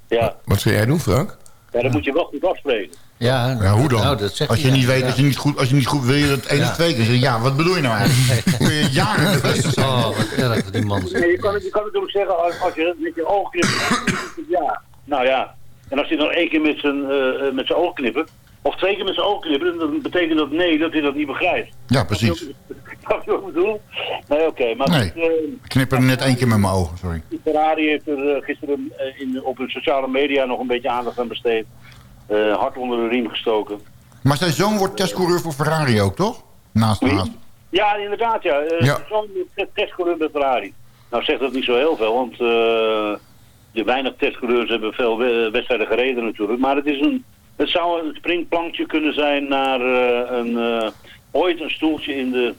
Ja. Wat zou jij doen, Frank? Ja, dat moet je wel goed afspreken. Ja, Ja, hoe dan? Nou, dat als je niet weet, Ja. als je niet goed, als je niet goed wil je dat één Ja. of twee keer zeggen. Ja, wat bedoel je nou eigenlijk? Dan kun je jaren de beste zijn. Oh, wat erg, die man. Nee, je, kan, je kan natuurlijk zeggen, als, als je met je ogen knippert, ja. Nou ja. En als hij dan één keer met zijn, eh, eh, met zijn ogen knippert, of twee keer met zijn ogen knippert, dan betekent dat nee, dat hij dat niet begrijpt. Ja, precies. Snap je wat ik bedoel? Nee, oké. maar Nee. eh, Ik knip er net één keer met mijn ogen, sorry. Ferrari heeft er eh, gisteren eh, in, op hun sociale media nog een beetje aandacht aan besteed. Hard onder de riem gestoken. Maar zijn zoon wordt testcoureur voor Ferrari ook, toch? Naast naast. Ja, inderdaad, ja. Ja. Zo'n testcoureur bij Ferrari. Nou zegt dat niet zo heel veel, want de weinig testcoureurs hebben veel we- wedstrijden gereden natuurlijk. Maar het, is een, het zou een springplankje kunnen zijn naar eh, een, eh, ooit een stoeltje in de...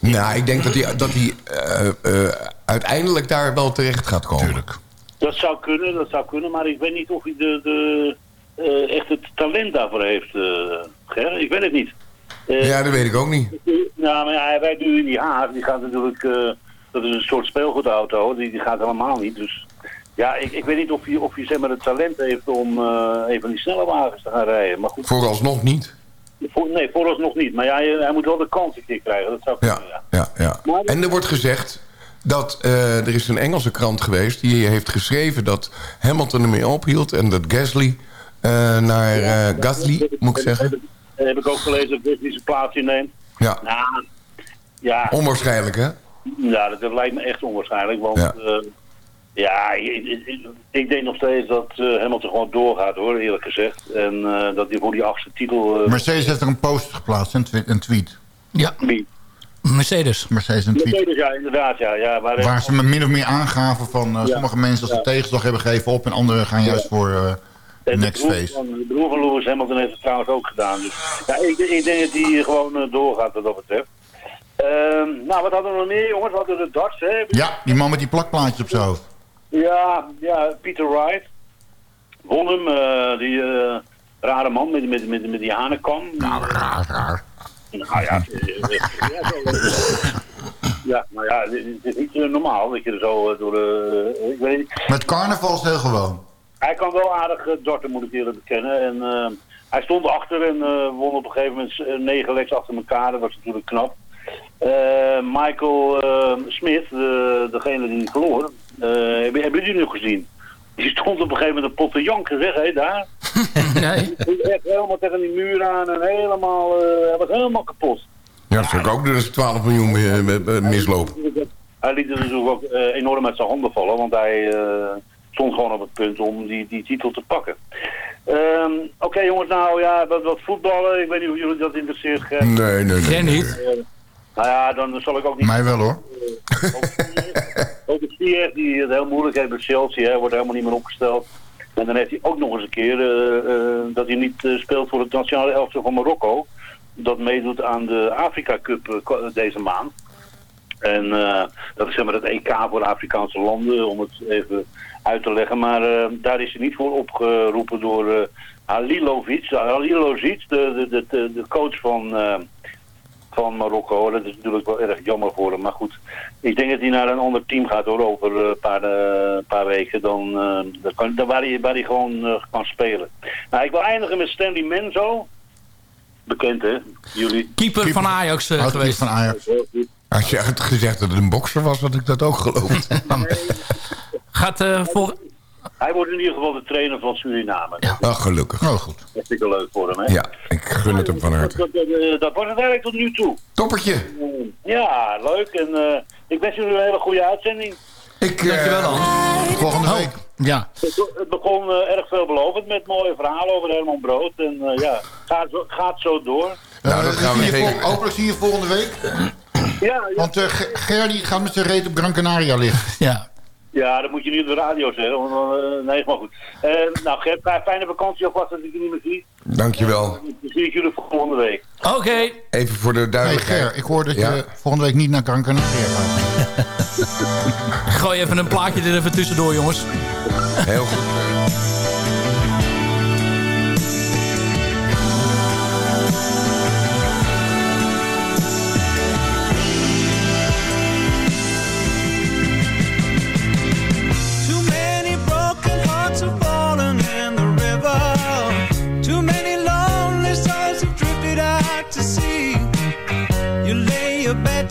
Nou, ik denk dat hij, dat hij eh, eh, uiteindelijk daar wel terecht gaat komen. Tuurlijk. Dat zou kunnen, dat zou kunnen, maar ik weet niet of hij de, de, eh, echt het talent daarvoor heeft, eh Ger. Ik weet het niet. Eh, Ja, dat weet ik ook niet. Nou, maar ja, hij rijdt nu in die Haag. Die gaat natuurlijk... eh, dat is een soort speelgoedauto. Die, die gaat helemaal niet. Dus ja, ik, ik weet niet of hij, of hij zeg maar, het talent heeft om eh een van die snelle wagens te gaan rijden. Maar goed, Vooralsnog niet. voor, nee, vooralsnog niet. Maar ja, hij, hij moet wel de kans een keer krijgen. Dat zou Ja, kunnen, ja. ja, ja. En er wordt gezegd dat eh, er is een Engelse krant geweest... die heeft geschreven dat Hamilton ermee ophield... en dat Gasly eh, naar eh, Gasly, moet ik zeggen. Heb ik ook gelezen dat Disney zijn plaatsje neemt. Ja. Nou, ja, Onwaarschijnlijk, hè? ja dat, dat lijkt me echt onwaarschijnlijk. Want Ja. Ja, ik, ik- denk nog steeds dat eh Hamilton gewoon doorgaat hoor, eerlijk gezegd. En eh, dat hij voor die achtste titel... eh, Mercedes heeft er een post geplaatst, een, twi- een tweet. Ja. Wie? Mercedes. Mercedes een tweet. Mercedes, ja, inderdaad, ja. ja waar, Waar ze me min of meer aangaven van eh, sommige mensen als ze tegenslag hebben gegeven op en anderen gaan juist voor eh, En next de phase. Van, de broer van Lewis Hamilton heeft het trouwens ook gedaan. Dus ja, ik, ik denk dat hij gewoon doorgaat wat dat betreft. Ehm, nou, wat hadden we nog meer, jongens? We hadden de darts, hè? Ja, die man met die plakplaatjes op zijn hoofd. Ja, ja Peter Wright. Won hem, eh, die eh, rare man met, met, met, met die hanenkam. Nou, raar, raar. Nou ja, eh, ja, maar ja, het is niet normaal dat je er zo door de... eh, ik weet niet. Met carnaval is heel gewoon. Hij kan wel aardig uh, darten, moet ik eerlijk bekennen. En eh, hij stond achter en eh, won op een gegeven moment negen legs achter elkaar. Dat was natuurlijk knap. Eh, Michael eh, Smith, de, degene die verloor, hebben, hebben jullie nu gezien? Die stond op een gegeven moment een pot te janken, zeg, hé, daar. Nee. Die echt helemaal tegen die muur aan en helemaal, eh, hij was helemaal kapot. Ja, dat zou ik ook doen als ik 12 miljoen eh, eh, misloop. Hij liet er natuurlijk ook eh, enorm uit zijn handen vallen, want hij eh, stond gewoon op het punt om die, die titel te pakken. Ehm, Oké jongens, nou ja, wat, wat voetballen, ik weet niet of jullie dat interesseert. Nee, nee, nee. Jij niet? Eh, nou ja, dan zal ik ook niet... Mij wel hoor. Stier, die het heel moeilijk heeft met Chelsea, hè, wordt helemaal niet meer opgesteld. En dan heeft hij ook nog eens een keer eh, eh, dat hij niet eh, speelt voor het nationale elftal van Marokko. Dat meedoet aan de Afrika Cup deze maand. En dat is zeg maar het EK voor Afrikaanse landen, om het even uit te leggen. Maar daar is hij niet voor opgeroepen door eh Halilovic, Halilovic, de, de, de, de coach van, van Marokko. Dat is natuurlijk wel erg jammer voor hem. Maar goed, ik denk dat hij naar een ander team gaat hoor, over een paar, eh, paar weken. Dan, eh, dan kan, dan waar, hij, waar hij gewoon eh, kan spelen. Nou, ik wil eindigen met Stanley Menzo. Bekend hè, jullie. Keeper van Ajax eh, Oud-keeper geweest. van Ajax. Als je had gezegd dat het een bokser was, had ik dat ook geloofd. Gaat eh vol... Hij wordt in ieder geval de trainer van Suriname. Ja. Ah, gelukkig. Oh, goed. Dat vind ik wel leuk voor hem hè. Ja, ik gun het hem van Dat, harte. dat, dat, eh, dat was het eigenlijk tot nu toe. Toppertje. Ja, leuk. En eh, ik wens jullie een hele goede uitzending. Ik, Dankjewel dan. Volgende week. Ja. Het, het begon eh, erg veelbelovend met mooie verhalen over Herman Brood. En eh, ja, gaat zo, gaat zo door. Nou, dat Eh, gaan we je vol- hopelijk zie je volgende week. Ja, ja. Want eh, Ge- Ger die gaat met zijn reet op Gran Canaria liggen. Ja. Ja, dat moet je niet op de radio zeggen. Want, dan, eh, nee, maar goed. Eh, nou, Gert, fijne vakantie alvast dat ik je niet meer zie. Dankjewel. Dan zie ik jullie volgende week. Oké. Even voor de Hey duidelijkheid. Ger, ik hoor dat Ja. je volgende week niet naar Gran Canaria gaat. Gooi even een plaatje er even tussendoor, jongens. Heel goed.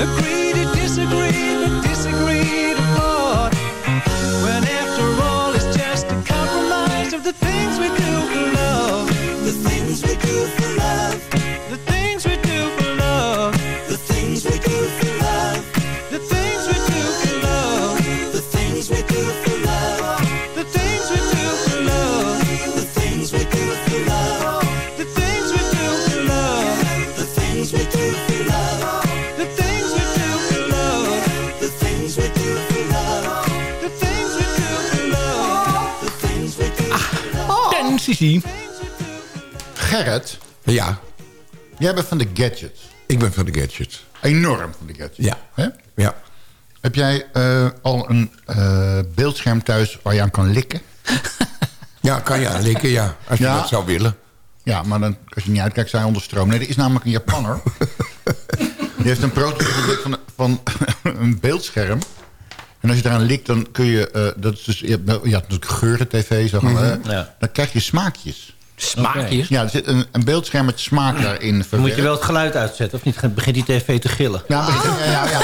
Agree to disagree, but disagree to part. When after all, it's just a compromise of the things we do for love. The things we do for Sisi. Gerrit. Ja. Jij bent van de gadgets. Ik ben van de gadgets. Enorm van de gadgets. Ja. Hè? Ja. Heb jij eh, al een eh, beeldscherm thuis waar je aan kan likken? Ja, kan je aanlikken, ja. Als je Ja. dat zou willen. Ja, maar dan, als je niet uitkijkt, je onder stroom. Nee, er is namelijk een Japanner. Die heeft een prototype van, van een beeldscherm. En als je eraan likt, dan kun je... eh, dat is dus, je hebt, je natuurlijk geuren-tv, zeg maar. Mhm. Ja. Dan krijg je smaakjes. Smaakjes? Ja, er zit een, een beeldscherm met smaak daarin Dan verwerkt. moet je wel het geluid uitzetten, of niet? Dan begint die tv te gillen. Ja, ja, ja, ja,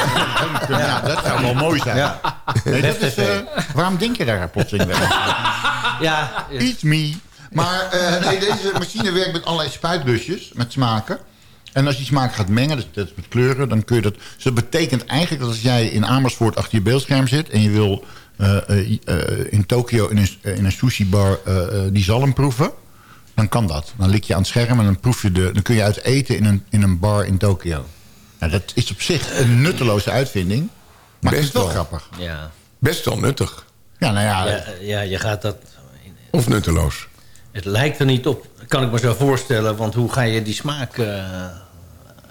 dat, zou- ja, dat zou wel mooi zijn. Ja. Nee, dat is, TV. eh, waarom denk je daar plotseling weg? Ja. Eat me. Maar eh, nee, deze machine werkt met allerlei spuitbusjes, met smaken. En als je die smaak gaat mengen, dus dat is met kleuren, dan kun je dat... Dus dat betekent eigenlijk dat als jij in Amersfoort achter je beeldscherm zit... en je wil eh, eh, eh, in Tokio in een, in een sushi-bar eh, eh, die zalm proeven... dan kan dat. Dan lik je aan het scherm en dan, proef je de, dan kun je uit eten in een, in een bar in Tokio. Nou, dat is op zich een nutteloze uitvinding. Maar het is wel grappig. Ja. Best wel nuttig. Ja, nou ja, Ja, ja, je gaat dat... Of nutteloos. Het lijkt er niet op, kan ik me zo voorstellen. Want hoe ga je die smaak eh,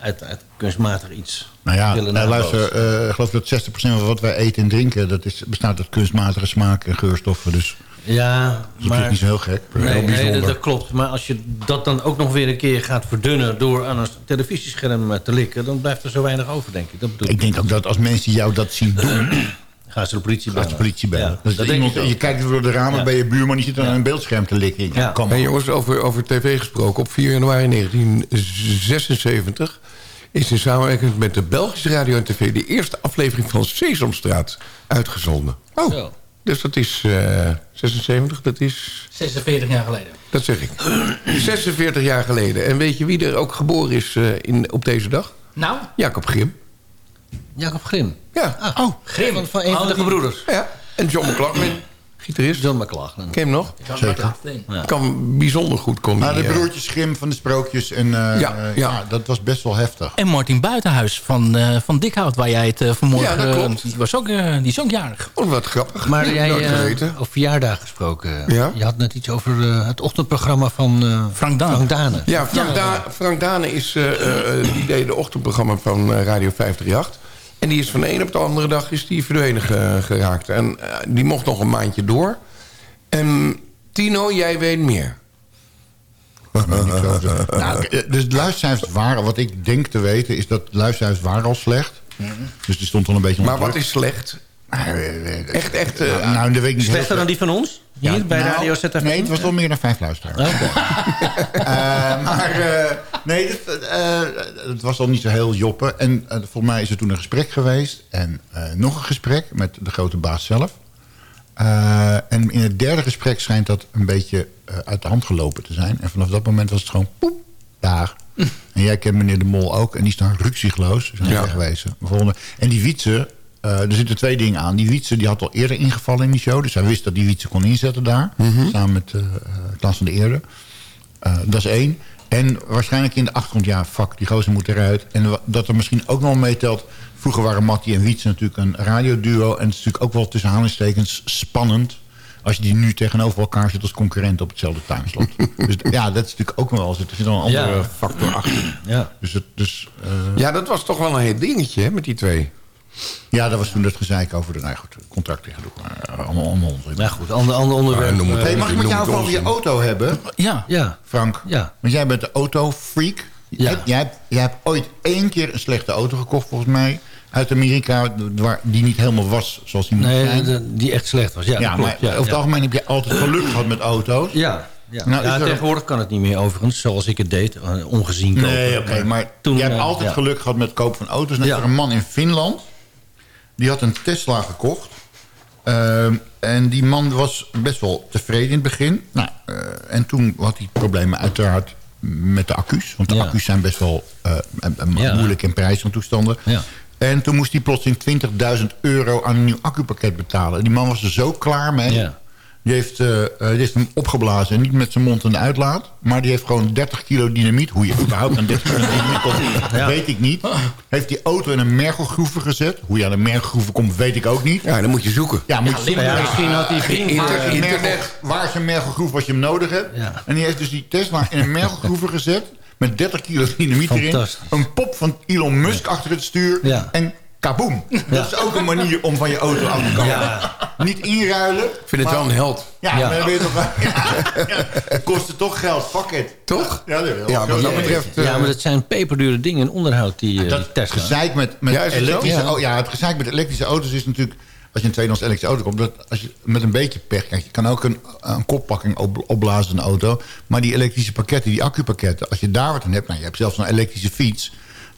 uit, uit kunstmatig iets Nou ja, willen nou, luister, eh, ik geloof dat 60% van wat wij eten en drinken... dat is, bestaat uit kunstmatige smaak en geurstoffen. Dus Ja, dat is maar... niet zo heel gek. maar Nee, heel nee, bijzonder. dat, dat klopt. Maar als je dat dan ook nog weer een keer gaat verdunnen... door aan een televisiescherm eh, te likken... dan blijft er zo weinig over, denk ik. Dat bedoel ik denk ook dat als mensen jou dat zien doen... Gaan ze de politie Gaat de politie bellen. Ja, dus dat iemand, ik je kijkt door de ramen Ja. bij je buurman... die zit aan een beeldscherm te likken. Ja, kom En jongens, over, over tv gesproken. Op 4 januari 1976 is in samenwerking met de Belgische Radio en TV... de eerste aflevering van Sesamstraat uitgezonden. Oh. Dus dat is eh 76, dat is... 46 jaar geleden. Dat zeg ik. 46 jaar geleden. En weet je wie er ook geboren is eh, in, op deze dag? Nou? Jacob Grim. Jacob Grim? Ja. oh, Grim. Van, van een van de gebroeders. Ja. En John McLaughlin, gitarist. John McLaughlin. Ken je hem nog? Zeker. Kan bijzonder goed kon Maar die, de broertjes Grim van de sprookjes. En, eh, Ja, eh, ja. ja, dat was best wel heftig. En Martin Buitenhuis van, eh, van Dikhout, waar jij het vanmorgen... Ja, dat klopt. die, was ook, die is ook jarig. Oh, wat grappig. Maar Ja, jij, over verjaardag gesproken. Ja? Je had net iets over eh, het ochtendprogramma van eh, Frank Daan. Frank Dane. Ja, Frank, Da Frank Dane is, eh, eh, eh, die deed de ochtendprogramma van Radio 538. En die is van de een op de andere dag is die verdwenen ge- geraakt. En eh, die mocht nog een maandje door. En Tino, jij weet meer. nou, dus de luistercijfers waren, wat ik denk te weten... is dat de luistercijfers waren al slecht. Dus die stond al een beetje Maar wat is slecht? Echt, echt... eh, Nou, nou, dat weet ik niet Slechter heel dan die van ons? Hier Ja, bij nou, Radio ZFM? Nee, het was wel meer dan vijf luisteraars. Eh, maar eh, nee, het, eh, het was al niet zo heel joppen. En eh, volgens mij is er toen een gesprek geweest. En eh, nog een gesprek met de grote baas zelf. Eh, en in het derde gesprek schijnt dat een beetje eh, uit de hand gelopen te zijn. En vanaf dat moment was het gewoon poep, daar. En jij kent meneer De Mol ook. En die is dan ruksigloos. Zijn Ja. Volgende. En die Wietse, eh, er zitten twee dingen aan. Die Wietse die had al eerder ingevallen in die show. Dus hij wist dat die Wietse kon inzetten daar. Samen met eh Klaas van de Eerde. Eh, dat is één. En waarschijnlijk in de achtergrond, ja, fuck, die gozer moet eruit. En dat er misschien ook nog meetelt... Vroeger waren Mattie en Wietse natuurlijk een radioduo. En het is natuurlijk ook wel tussen aanhalingstekens spannend... als je die nu tegenover elkaar zit als concurrent op hetzelfde timeslot. dus ja, dat is natuurlijk ook nog wel... Er zit een andere Ja. factor achter. Ja. Dus, het, dus Ja, dat was toch wel een heel dingetje hè, met die twee. Ja, dat was toen het gezeik over de nou goed, contract tegen Maar eh, allemaal, allemaal onzin. Nou goed, ander, ander onderwerp. Ja, Eh, Hey, mag ik met jou over je auto hebben, Ja. ja. Frank? Ja. Want jij bent de autofreak. Ja. Jij, jij, hebt, jij hebt ooit één keer een slechte auto gekocht, volgens mij. Uit Amerika, waar, die niet helemaal was zoals die moet Nee, zijn. die echt slecht was. Ja, ja, klopt. maar ja, over het ja. algemeen heb je altijd geluk gehad met auto's. Ja, ja. Nou, ja is er- tegenwoordig kan het niet meer overigens, zoals ik het deed. eh, Ongezien kopen. Nee, oké, maar toen, je hebt altijd ja. geluk gehad met het kopen van auto's. Net Ja. er een man in Finland, die had een Tesla gekocht. Ehm, en die man was best wel tevreden in het begin. Nou, eh, en toen had hij problemen uiteraard met de accu's. Want de Ja. accu's zijn best wel eh, eh, Ja. moeilijk in prijs van toestanden. Ja. En toen moest hij plotseling 20.000 euro aan een nieuw accupakket betalen. Die man was er zo klaar mee. Ja. Die heeft, eh, eh, die heeft hem opgeblazen. Niet met zijn mond en de uitlaat. Maar die heeft gewoon 30 kilo dynamiet. Hoe je überhaupt aan 30 kilo dynamiet komt, Ja. weet ik niet. Heeft die auto in een mergelgroeve gezet. Hoe je aan een mergelgroeve komt, weet ik ook niet. Ja, dan moet je zoeken. Ja, moet je Ja, misschien had hij vriend... Waar is een internet. mergel- Waar is een mergelgroef als je hem nodig hebt? Ja. En die heeft dus die Tesla in een mergelgroeve gezet. Met 30 kilo dynamiet erin. Fantastisch. Een pop van Elon Musk achter het stuur. Ja. En kaboom. Dat is ook een manier om van je auto af te komen. Ja. Niet inruilen. Ik vind het wel een held. Ja, Ja. maar dan ben je toch wel- ja, ja. Het kostte toch geld, fuck it. Toch? Ja, dat. Ja, wat dat betreft... eh, Ja, maar dat zijn peperdure dingen in onderhoud, die, eh, die Dat Tesla. gezeik met, met het elektrische Ja. het gezeik met elektrische auto's is natuurlijk... Als je een tweedehands elektrische auto komt... Dat als je met een beetje pech... Kijk, je kan ook een, een koppakking op, opblazen in een auto. Maar die elektrische pakketten, die accupakketten... Als je daar wat aan hebt... Nou, je hebt zelfs een elektrische fiets.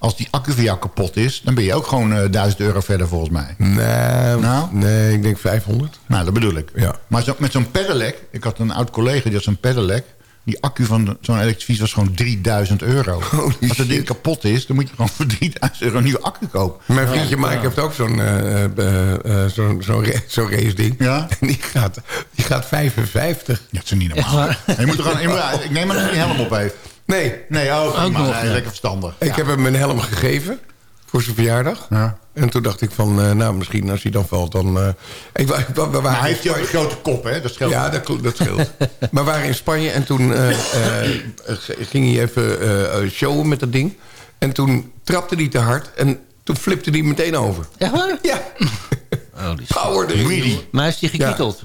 Als die accu van jou kapot is... dan ben je ook gewoon eh 1000 euro verder volgens mij. Nee, Nou? nee, ik denk 500. Nou, dat bedoel ik. Ja. Maar zo, met zo'n pedelec... Ik had een oud collega die had zo'n pedelec... Die accu van zo'n elektrische fiets was gewoon 3000 euro. Holy Als dat ding kapot is, dan moet je gewoon voor 3000 euro een nieuwe accu kopen. Mijn vriendje Mike heeft ook zo'n eh, eh, eh, zo'n zo'n ra- zo'n race ding. Ja? En die gaat, die gaat 55. Ja, dat is niet normaal. Je moet er gewoon, je moet- ik neem aan dat hij een helm op heeft. Nee, Nee, oh, prima. nog, Nee, ja. lekker verstandig. ik Ja. heb hem een helm gegeven. voor zijn verjaardag. Ja. En toen dacht ik van, eh, nou, misschien als hij dan valt, dan... eh, ik, we waren Maar hij heeft ook een Spanje- grote kop, hè? Dat scheelt. Ja, dat, dat scheelt. maar we waren in Spanje en toen eh, eh, g- ging hij even showen met dat ding. En toen trapte hij te hard en toen flipte hij meteen over. Ja, waar? Ja. Oh, die Power joh. Maar is die gekieteld?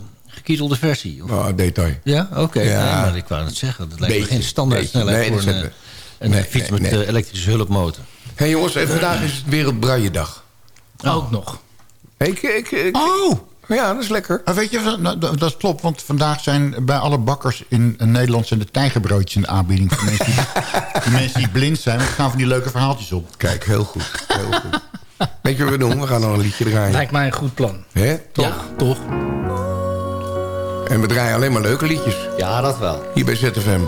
Gekietelde versie? Of? Oh, detail. Ja, oké. Ja. Nee, maar ik wou het zeggen. Dat lijkt me geen standaard beetje. snelheid Nee, voor een, eh, een Nee, fiets met nee. eh, elektrische hulpmotor. Hé hey jongens, en vandaag is het Wereldbrailledag. Ook nog. Ik, ik, ik, Oh! ja, dat is lekker. Maar weet je, nou, dat, dat klopt, want vandaag zijn bij alle bakkers in Nederland... zijn de tijgerbroodjes in de aanbieding voor mensen die, die mensen die blind zijn. Want gaan van die leuke verhaaltjes op. Kijk, heel goed. Heel goed. Weet je wat we doen? We gaan nog een liedje draaien. Lijkt mij een goed plan. Hè? Toch? Ja, toch? En we draaien alleen maar leuke liedjes. Ja, dat wel. Hier bij ZFM.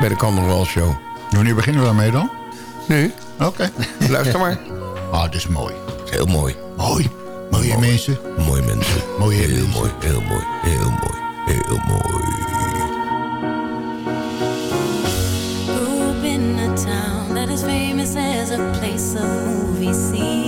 Bij de Candlewall Show. Wanneer beginnen we daarmee dan? Nu? Oké. Luister maar. Ah, dat is mooi. Dat is heel mooi. Mooi. Mooie mensen. Mooi mensen. Mooie heel mensen. mooi, heel mooi, heel mooi, heel mooi. In a town that is famous as a place of movie.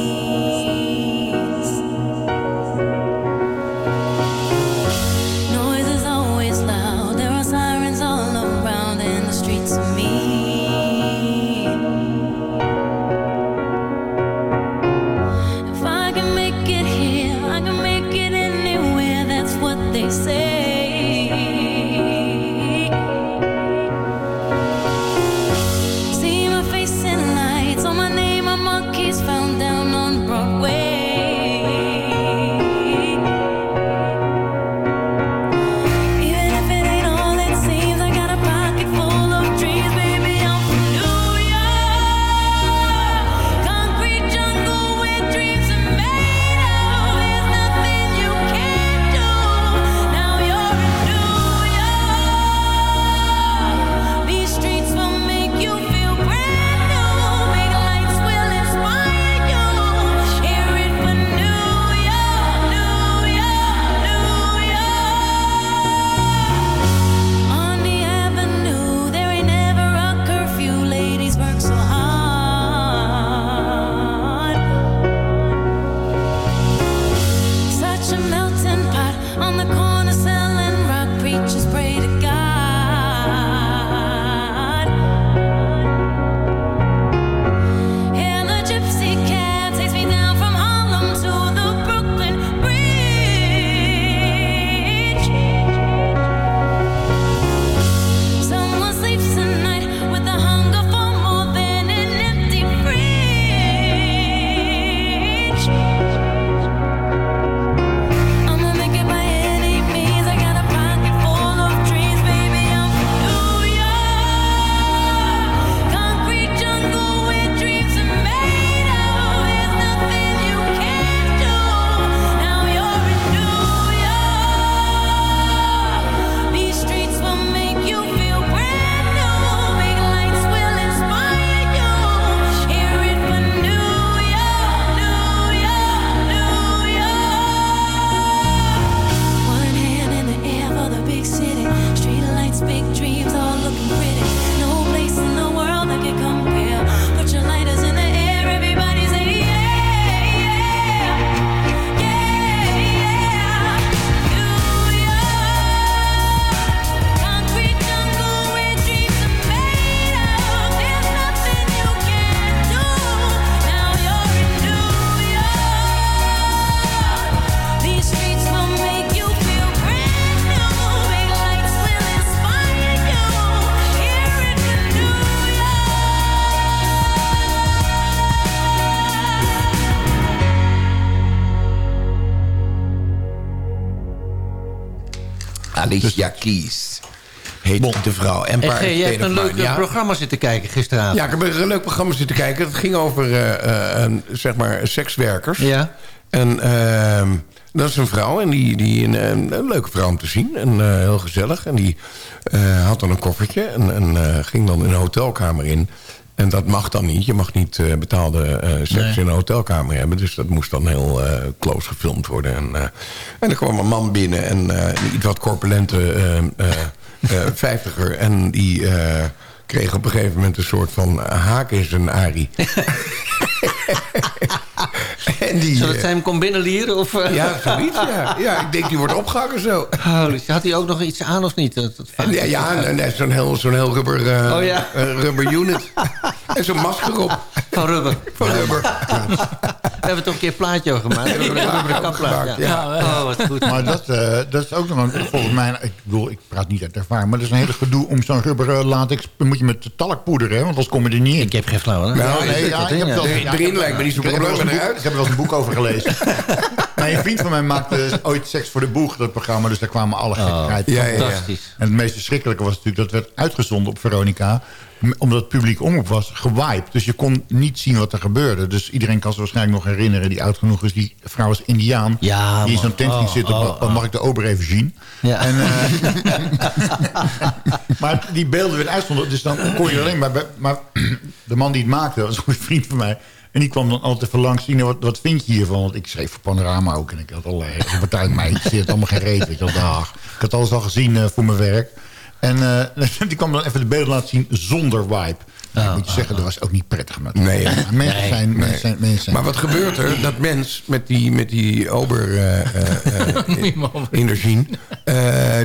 Alicia Keys heet de vrouw. En En jij hebt een leuk ja. programma zitten kijken gisteravond. Ja, ik heb een leuk programma zitten kijken. Het ging over, eh, eh, een, zeg maar, sekswerkers. Ja. En ehm, dat is een vrouw. En die, die een, een, een leuke vrouw om te zien. En eh, heel gezellig. En die eh, had dan een koffertje. En, en eh, ging dan in een hotelkamer in. En dat mag dan niet. Je mag niet eh, betaalde eh, seks Nee. in een hotelkamer hebben. Dus dat moest dan heel eh, close gefilmd worden. En, en er kwam een man binnen. En een iets wat corpulente vijftiger. En die... kreeg op een gegeven moment een soort van haak in zijn arie. en die, Zodat eh, zij hem kon binnenlieren? Of, eh? Ja, zoiets, ja. Ja, ik denk die wordt opgehangen zo. Holy Had hij ook nog iets aan of niet? Dat, dat Ja, ja nee, zo'n heel, zo'n heel rubber, eh, Oh, ja. rubber unit. en zo'n masker op. Van rubber. Van rubber. We hebben toch een keer een plaatje over gemaakt? Een Ja, kaplaat, gemaakt, ja. ja. Oh, wat goed. Maar dat, eh, dat is ook nog een, volgens mij, ik bedoel, ik praat niet uit ervaring, maar dat is een hele gedoe om zo'n rubberen latex, moet je met talkpoeder, hè, want anders kom je er niet in. Ik heb geen flauw, hè? Nou, nee, ja, dat ik heb ja? wel, Erin ja, lijkt me niet zo'n probleem, Ik heb er wel eens een boek over gelezen. maar een vriend van mij maakte ooit Seks voor de Boeg, dat programma. Dus daar kwamen alle gekkigheid ja, ja, ja. Fantastisch. En het meest verschrikkelijke was natuurlijk... dat werd uitgezonden op Veronica... omdat het publiek omroep was, gewiped. Dus je kon niet zien wat er gebeurde. Dus iedereen kan zich waarschijnlijk nog herinneren... die oud genoeg is, die vrouw was Indiaan... Ja, die in zo'n tent ging Oh, zitten... oh, dan mag ik de ober even zien. Ja. En, eh, maar die beelden werden uitgezonden... dus dan kon je er alleen maar... maar de man die het maakte was een goede vriend van mij... En die kwam dan altijd even langs zien, wat, wat vind je hiervan? Want ik schreef voor Panorama ook en ik had allerlei reportage mij. Ik het allemaal geen reet, weet je wel. Dag. Ik had alles al gezien eh, voor mijn werk. En eh, die kwam dan even de beelden laten zien zonder wipe. Nou, ik moet je zeggen, dat was ook niet prettig. Maar Nee, mensen, nee, zijn, nee. mensen zijn... Mensen zijn Maar wat gebeurt er? Dat mens met die, met die ober eh, eh, eh, energie, eh,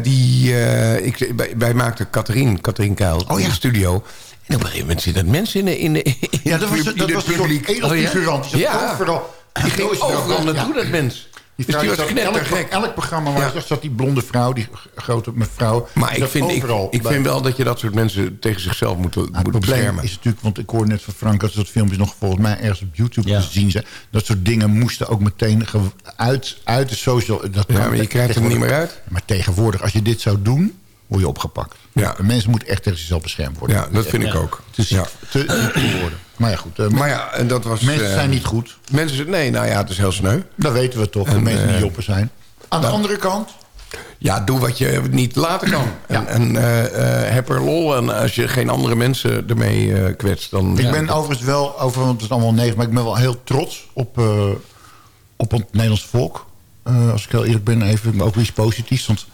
die, eh, ik, wij, wij maakten Katrien, Katrien Kuil Oh, ja. in de studio. En op een gegeven moment zit dat mensen in, de, in, de, in Ja, dat was, dat in was het een soort publiek. edelfigurant. Die Ja. overal... Die ging overal naartoe, dat mens. Die Dus vrouw, die was zat elk, knettergek. elk programma waar Ja. zat die blonde vrouw, die grote mevrouw. Maar ik vind, ik, overal ik vind wel dat je dat soort mensen tegen zichzelf moet, moet Nou, het probleem beschermen. is natuurlijk, want ik hoorde net van Frank... dat dat filmpjes nog volgens mij ergens op YouTube Ja. te zien zijn. Dat soort dingen moesten ook meteen uit, uit de social... Dat Ja, kan maar je krijgt het er niet meer uit. Maar tegenwoordig, als je dit zou doen, word je opgepakt. Ja. De mensen moeten echt tegen zichzelf beschermd worden. Ja, dat vind ik ook. Het is Ja. te, te, te worden. Maar ja, goed. eh, Maar ja, en dat was... mensen eh, zijn niet goed. Mensen, nee, nou ja, het is heel sneu. Dat weten we toch. de En, mensen die eh, joppen zijn. Aan de andere kant... Ja, doe wat je niet laten kan. Ja. En, en eh, eh, heb er lol. En als je geen andere mensen ermee eh, kwetst, dan... Ik ben overigens wel, over, want het is allemaal negen... maar ik ben wel heel trots op, eh, op het Nederlands volk. Eh, als ik heel eerlijk ben, even maar ook iets positiefs. Want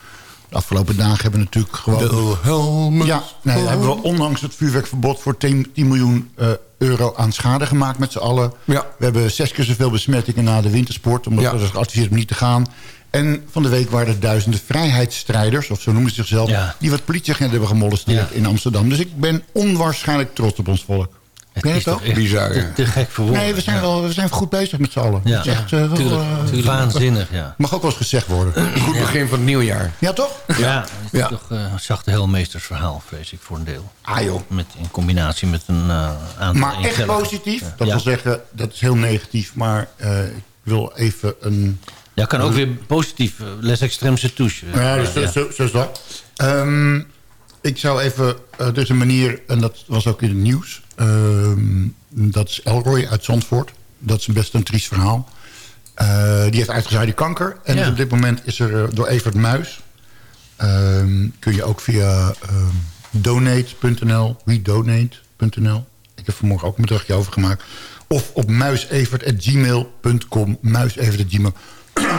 de afgelopen dagen hebben we natuurlijk gewoon... Wilhelmus. Ja, nee, hebben we ondanks het vuurwerkverbod voor 10, 10 miljoen eh, euro aan schade gemaakt met z'n allen. Ja. We hebben zes keer zoveel besmettingen na de wintersport, omdat Ja. we dus geadviseerd om niet te gaan. En van de week waren er duizenden vrijheidsstrijders, of zo noemen ze zichzelf, Ja. die wat politieagenten hebben gemolesteerd in Amsterdam. Dus ik ben onwaarschijnlijk trots op ons volk. Het Ben is het ook? Bizar, te, te gek voor woorden. Nee, we zijn, wel, we zijn goed bezig met z'n allen. Ja, Het is echt, eh, tuurlijk, eh, tuurlijk. Waanzinnig, ja. Mag ook wel eens gezegd worden. Goed begin van het nieuwjaar. Ja, toch? Ja, het is toch eh, een zachte heelmeestersverhaal, vrees ik, voor een deel. Ah joh. Met, in combinatie met een eh, aantal Maar echt positief. Dat wil zeggen, dat is heel negatief. Maar ik wil even een... Ja, kan ook weer positief. Les extremse touche. Ja, dus, Ja. Zo, zo is dat. Ehm, ik zou even... is een manier, en dat was ook in het nieuws. Ehm, dat is Elroy uit Zandvoort. Dat is best een triest verhaal. Eh, die heeft uitgezaaide kanker. En Ja. dus op dit moment is er eh, door Evert Muis... ehm, kun je ook via ehm, donate.nl, wedonate.nl... Ik heb vanmorgen ook een bedragje overgemaakt. Of op muisevert.gmail.com. Muisevert.gmail.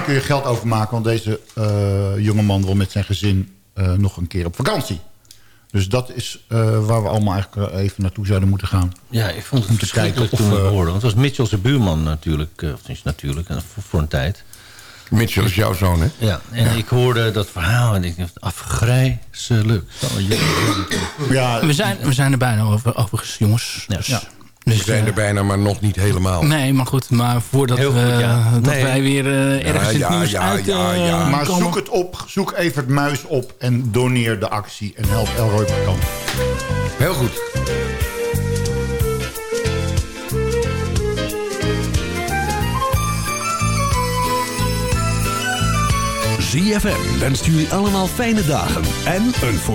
kun je geld overmaken. Want deze eh jongeman wil met zijn gezin nog een keer op vakantie. Dus dat is eh, waar we allemaal eigenlijk eh, even naartoe zouden moeten gaan. Ja, ik vond het Om te verschrikkelijk kijken toen of, ik eh, hoorde. Want het was Mitchell zijn buurman natuurlijk. eh, Of is natuurlijk, voor, voor een tijd. Mitchell is jouw zoon, hè? Ja, en ik hoorde dat verhaal en ik dacht, afgrijzelijk. Ja, We zijn, we zijn er bijna over, overigens, jongens. Ja. Dus, Ja. Dus, We zijn eh, er bijna, maar nog niet helemaal. Nee, maar goed, maar voordat, we, goed, ja. dat Nee. wij weer eh, ergens in ja, het nieuws ja, uit ja, eh, ja. maar komen. zoek het op. Zoek Evert Muis op. En doneer de actie. En help Elroy op kant. Heel goed. ZFM wenst jullie allemaal fijne dagen en een